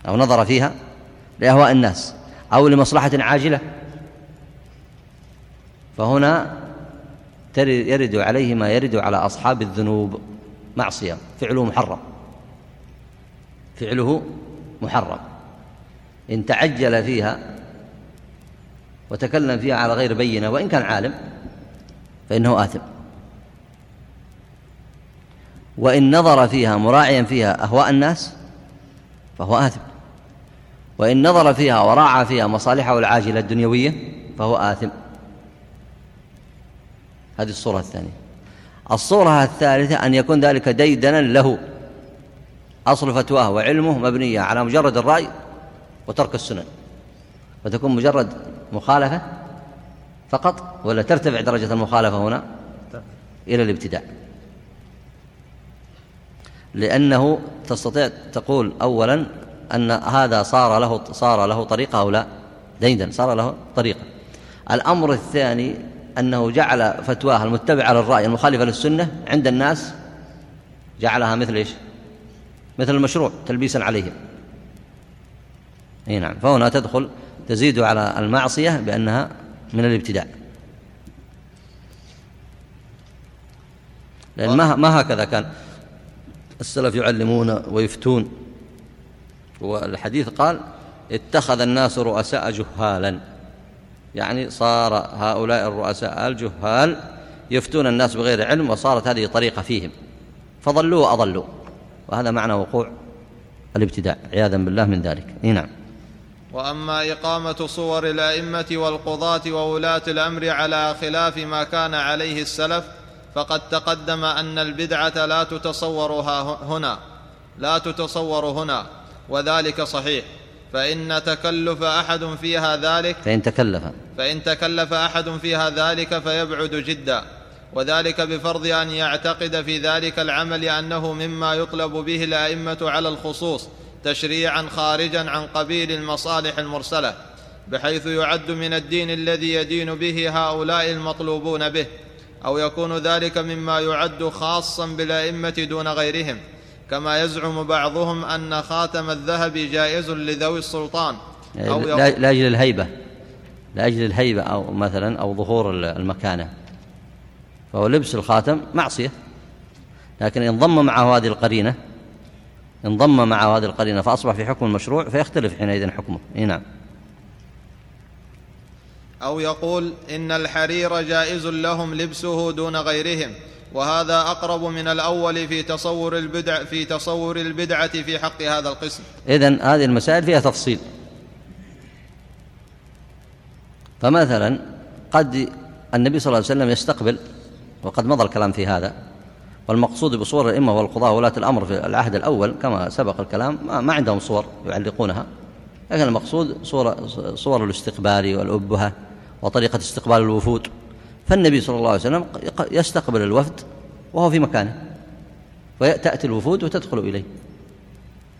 أو نظر فيها لأهواء الناس. أو لمصلحة عاجلة. فهنا يرد عليه ما يرد على أصحاب الذنوب معصية. فعله محرم. فعله محرم. إن تعجل فيها وتكلم فيها على غير بينة وإن كان عالم فإنه آثم. وإن نظر فيها مراعيا فيها أهواء الناس فهو آثم. وإن نظر فيها وراعى فيها مصالحه العاجلة الدنيوية فهو آثم. هذه الصورة الثانية. الصورة الثالثة أن يكون ذلك ديدنا له. أصل فتواه وعلمه مبنية على مجرد الرأي وترك السنن. فتكون مجرد مخالفة فقط ولا ترتفع درجة المخالفة هنا؟ إلى الابتداع لأنه تستطيع تقول أولا أن هذا صار له صار له طريقة أو لا. ديدا صار له طريقة. الأمر الثاني أنه جعل فتواه المتبعة للرأي المخالفة للسنة عند الناس جعلها مثل إيش؟ مثل المشروع تلبيسا عليهم. أي نعم. فهنا تدخل تزيد على المعصية بأنها من الابتداع. لأن ما, ما هكذا كان السلف يعلمون ويفتون. والحديث قال اتخذ الناس رؤساء جهالا. يعني صار هؤلاء الرؤساء الجهال يفتون الناس بغير علم وصارت هذه طريقة فيهم. فضلوا وأضلوا. وهذا معنى وقوع الابتداع عياذا بالله من ذلك. نعم. وأما إقامة صور الأئمة والقضاة وولاة الأمر على خلاف ما كان عليه السلف فقد تقدم أن البدعة لا تتصور هنا لا تتصور هنا وذلك صحيح. فإن تكلف أحد فيها ذلك فإن تكلف. فإن تكلف أحد فيها ذلك فيبعد جدا. وذلك بفرض أن يعتقد في ذلك العمل أنه مما يطلب به الأئمة على الخصوص تشريعا خارجا عن قبيل المصالح المرسلة بحيث يعد من الدين الذي يدين به هؤلاء المطلوبون به أو يكون ذلك مما يعد خاصا بالأئمة دون غيرهم. كما يزعم بعضهم أن خاتم الذهب جائز لذوي السلطان أو لأجل الهيبة. لأجل الهيبة أو مثلا أو ظهور المكانة. فهو لبس الخاتم معصية. لكن إن ضم معه هذه القرينة إن ضم معه هذه القرينة فأصبح في حكم المشروع فيختلف حينئذ حكمه. إيه نعم. أو يقول إن الحرير جائز لهم لبسه دون غيرهم. وهذا أقرب من الأول في تصور البدع في تصور البدعة في حق هذا القسم. إذن هذه المسائل فيها تفصيل. فمثلا قد النبي صلى الله عليه وسلم يستقبل وقد مضى الكلام في هذا والمقصود بصور الأئمة والقضاة ولاة الأمر في العهد الأول كما سبق الكلام ما عندهم صور يعلقونها لكن المقصود صور, صور الاستقبال والأبهة وطريقة استقبال الوفود. فالنبي صلى الله عليه وسلم يستقبل الوفد وهو في مكانه. وتأتي الوفود وتدخل إليه.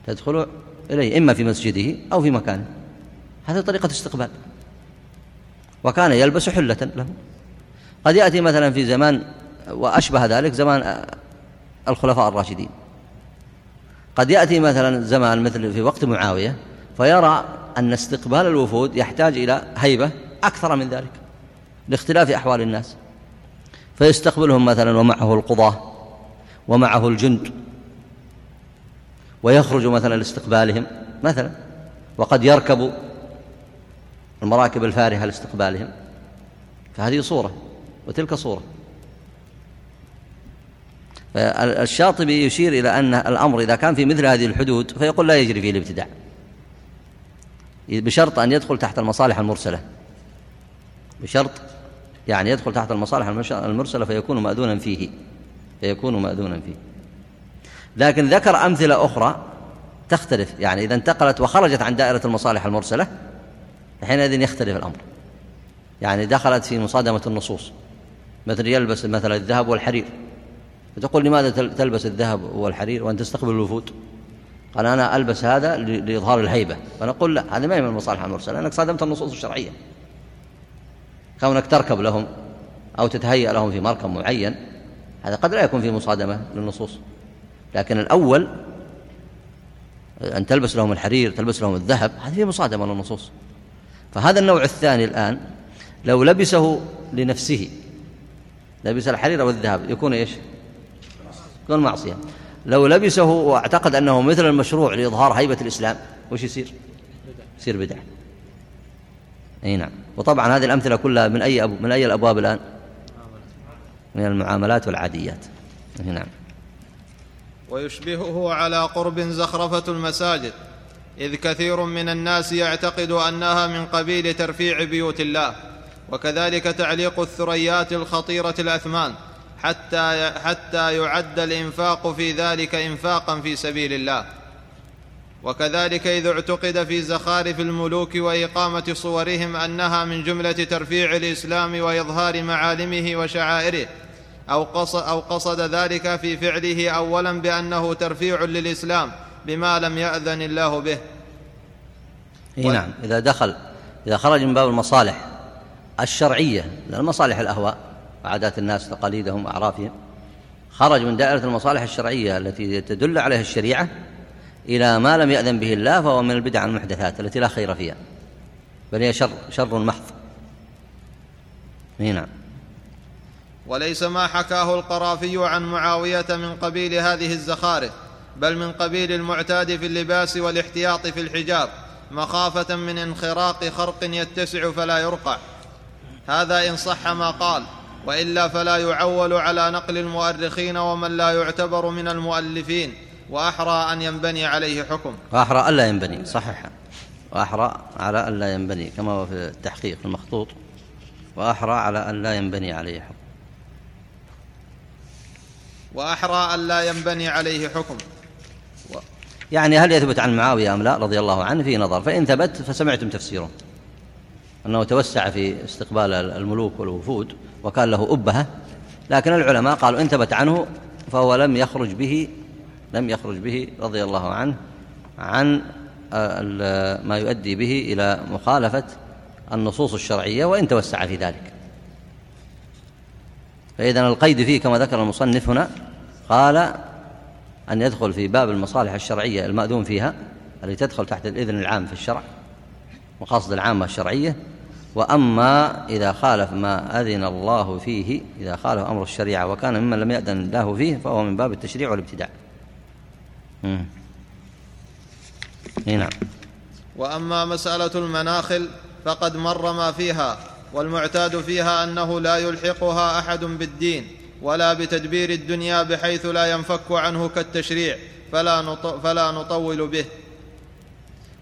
تدخل إليه إما في مسجده أو في مكانه. هذه طريقة استقبال. وكان يلبس حلة له. قد يأتي مثلا في زمان وأشبه ذلك زمان الخلفاء الراشدين. قد يأتي مثلا زمان مثل في وقت معاوية فيرى أن استقبال الوفود يحتاج إلى هيبة أكثر من ذلك. لاختلاف أحوال الناس. فيستقبلهم مثلا ومعه القضاة ومعه الجند ويخرج مثلا لاستقبالهم مثلا. وقد يركب المراكب الفارهة لاستقبالهم. فهذه صورة وتلك صورة. الشاطبي يشير إلى أن الأمر إذا كان في مثل هذه الحدود فيقول لا يجري فيه الابتداع. بشرط أن يدخل تحت المصالح المرسلة. بشرط يعني يدخل تحت المصالح المرسلة فيكون مأذونا فيه فيكون مأذونا فيه. لكن ذكر أمثلة أخرى تختلف يعني إذا انتقلت وخرجت عن دائرة المصالح المرسلة حينئذ يختلف الأمر. يعني دخلت في مصادمة النصوص. مثل يلبس مثلا الذهب والحرير. فتقول لماذا تلبس الذهب والحرير وأن تستقبل الوفود؟ قال أنا ألبس هذا لإظهار الهيبة. فنقول لا هذا ما هي من المصالح المرسلة لأنك صادمت النصوص الشرعية. كونك تركب لهم أو تتهيأ لهم في مركب معين هذا قد لا يكون في مصادمة للنصوص. لكن الأول أن تلبس لهم الحرير تلبس لهم الذهب هذه في مصادمة للنصوص. فهذا النوع الثاني الآن لو لبسه لنفسه لبس الحرير والذهب يكون إيش؟ يكون معصية. لو لبسه وأعتقد أنه مثل المشروع لإظهار هيبة الإسلام وش يصير؟ يصير بدعة أي نعم. وطبعا هذه الأمثلة كلها من أي, أبو من أي الأبواب الآن؟ من المعاملات والعاديات. نعم. ويشبهه على قرب زخرفة المساجد إذ كثير من الناس يعتقد أنها من قبيل ترفيع بيوت الله وكذلك تعليق الثريات الخطيرة الأثمان حتى حتى يعد الإنفاق في ذلك إنفاقا في سبيل الله. وكذلك إذا اعتقد في زخارف الملوك وإقامة صورهم أنها من جملة ترفيع الإسلام وإظهار معالمه وشعائره أو قصد, أو قصد ذلك في فعله أولا بأنه ترفيع للإسلام بما لم يأذن الله به. إيه نعم إذا دخل إذا خرج من باب المصالح الشرعية المصالح الأهواء عادات الناس تقاليدهم وأعرافهم خرج من دائرة المصالح الشرعية التي تدل عليها الشريعة إلى ما لم يأذن به الله فهو من البدع المحدثات التي لا خير فيها بل هي شر شر محض. نعم. وليس ما حكاه القرافي عن معاوية من قبيل هذه الزخارف بل من قبيل المعتاد في اللباس والاحتياط في الحجاب مخافة من انخراق خرق يتسع فلا يرقع. هذا إن صح ما قال وإلا فلا يعول على نقل المؤرخين ومن لا يعتبر من المؤلفين. وأحرى أن ينبني عليه حكم. وأحرى ألا ينبني صحح وأحرى على الا ينبني كما هو في التحقيق المخطوط. وأحرى على أن لا ينبني عليه حكم. وأحرى أن لا ينبني عليه حكم. و... يعني هل يثبت عن معاوية أم لا؟ رضي الله عنه في نظر. فإن ثبت فسمعتم تفسيره. أنه توسع في استقبال الملوك والوفود وكان له أبهة. لكن العلماء قالوا إن ثبت عنه فهو لم يخرج به لم يخرج به رضي الله عنه عن ما يؤدي به إلى مخالفة النصوص الشرعية وإن توسع في ذلك. فإذا القيد فيه كما ذكر المصنف هنا قال أن يدخل في باب المصالح الشرعية المأذون فيها التي تدخل تحت الإذن العام في الشرع مقاصد العامة الشرعية. وأما إذا خالف ما أذن الله فيه إذا خالف أمر الشريعة وكان ممن لم يأذن الله فيه فهو من باب التشريع والابتداع. نعم. وأما مسألة المناخل فقد مر ما فيها والمعتاد فيها أنه لا يلحقها أحد بالدين ولا بتدبير الدنيا بحيث لا ينفك عنه كالتشريع فلا, فلا نطول به.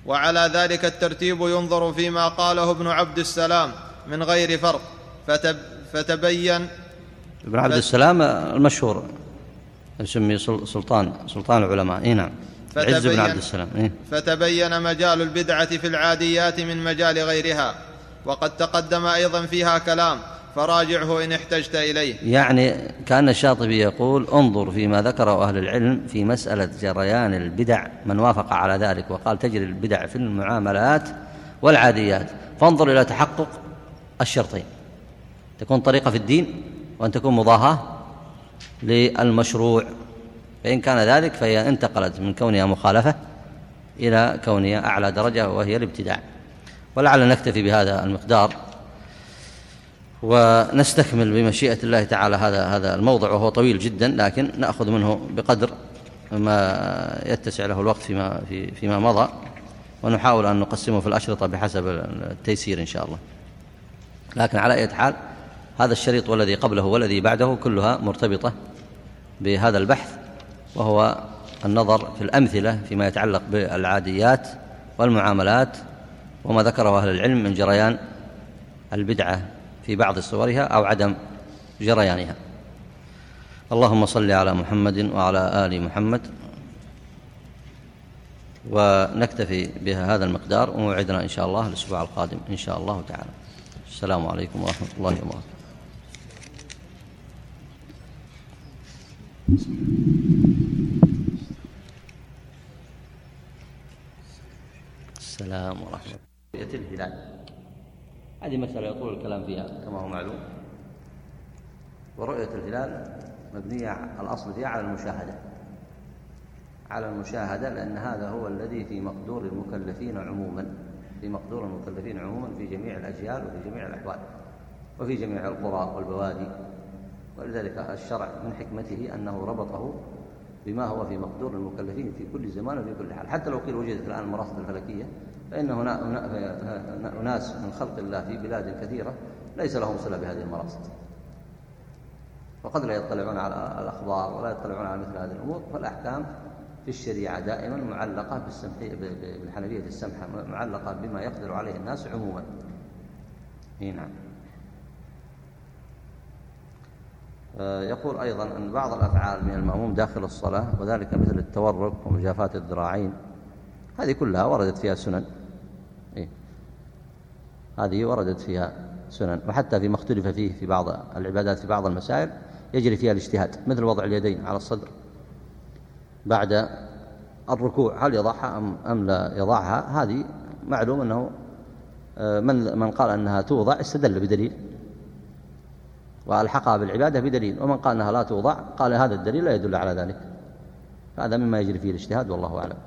وعلى ذلك الترتيب ينظر فيما قاله ابن عبد السلام من غير فرق فتب فتبين ابن عبد السلام المشهور. يسمي سلطان سلطان العلماء. اي نعم. عز بن عبد السلام. إيه؟ فتبين مجال البدعة في العاديات من مجال غيرها وقد تقدم أيضا فيها كلام فراجعه إن احتجت إليه. يعني كأن الشاطبي يقول انظر فيما ذكره أهل العلم في مسألة جريان البدع من وافق على ذلك وقال تجري البدع في المعاملات والعاديات. فانظر إلى تحقق الشرطين. تكون طريقة في الدين وأن تكون مضاهاة للمشروع. فإن كان ذلك فهي انتقلت من كونها مخالفة إلى كونها أعلى درجة وهي الابتداع. ولعل نكتفي بهذا المقدار ونستكمل بمشيئة الله تعالى هذا هذا الموضوع وهو طويل جدا لكن نأخذ منه بقدر ما يتسع له الوقت فيما في فيما مضى ونحاول أن نقسمه في الأشرطة بحسب التيسير إن شاء الله. لكن على أي حال هذا الشريط والذي قبله والذي بعده كلها مرتبطة بهذا البحث وهو النظر في الأمثلة فيما يتعلق بالعاديات والمعاملات وما ذكره أهل العلم من جريان البدعة في بعض صورها أو عدم جريانها. اللهم صل على محمد وعلى آل محمد. ونكتفي بهذا المقدار وموعدنا إن شاء الله الأسبوع القادم إن شاء الله تعالى. السلام عليكم ورحمة الله وبركاته. السلام ورحمة الله. رؤية الهلال. هذه مسألة يطول الكلام فيها كما هو معلوم. ورؤية الهلال مبنية الأصل فيها على المشاهدة. على المشاهدة لأن هذا هو الذي في مقدور المكلفين عموما. في مقدور المكلفين عموما في جميع الأجيال وفي جميع الأحوال. وفي جميع القرى والبوادي. ولذلك الشرع من حكمته أنه ربطه بما هو في مقدور المكلفين في كل زمان وفي كل حال. حتى لو قيل وجدت الآن المراصد الفلكية فإن هنا أناس من خلق الله في بلاد كثيرة ليس لهم صلة بهذه المراصد. وقد لا يطلعون على الأخبار ولا يطلعون على مثل هذه الأمور فالأحكام في الشريعة دائما معلقة بالحنفية السمحة معلقة بما يقدر عليه الناس عموما. نعم آه، يقول أيضا أن بعض الأفعال من المأموم داخل الصلاة وذلك مثل التورك ومجافاة الذراعين هذه كلها وردت فيها سنن. إيه؟ هذه وردت فيها سنن. وحتى فيما اختلف فيه في بعض العبادات في بعض المسائل يجري فيها الاجتهاد مثل وضع اليدين على الصدر بعد الركوع. هل يضعها أم, أم لا يضعها؟ هذه معلوم أنه آه، من من قال أنها توضع استدل بدليل. وألحقها بالعبادة بدليل. ومن قال أنها لا توضع قال هذا الدليل لا يدل على ذلك. هذا مما يجري فيه الاجتهاد والله أعلم.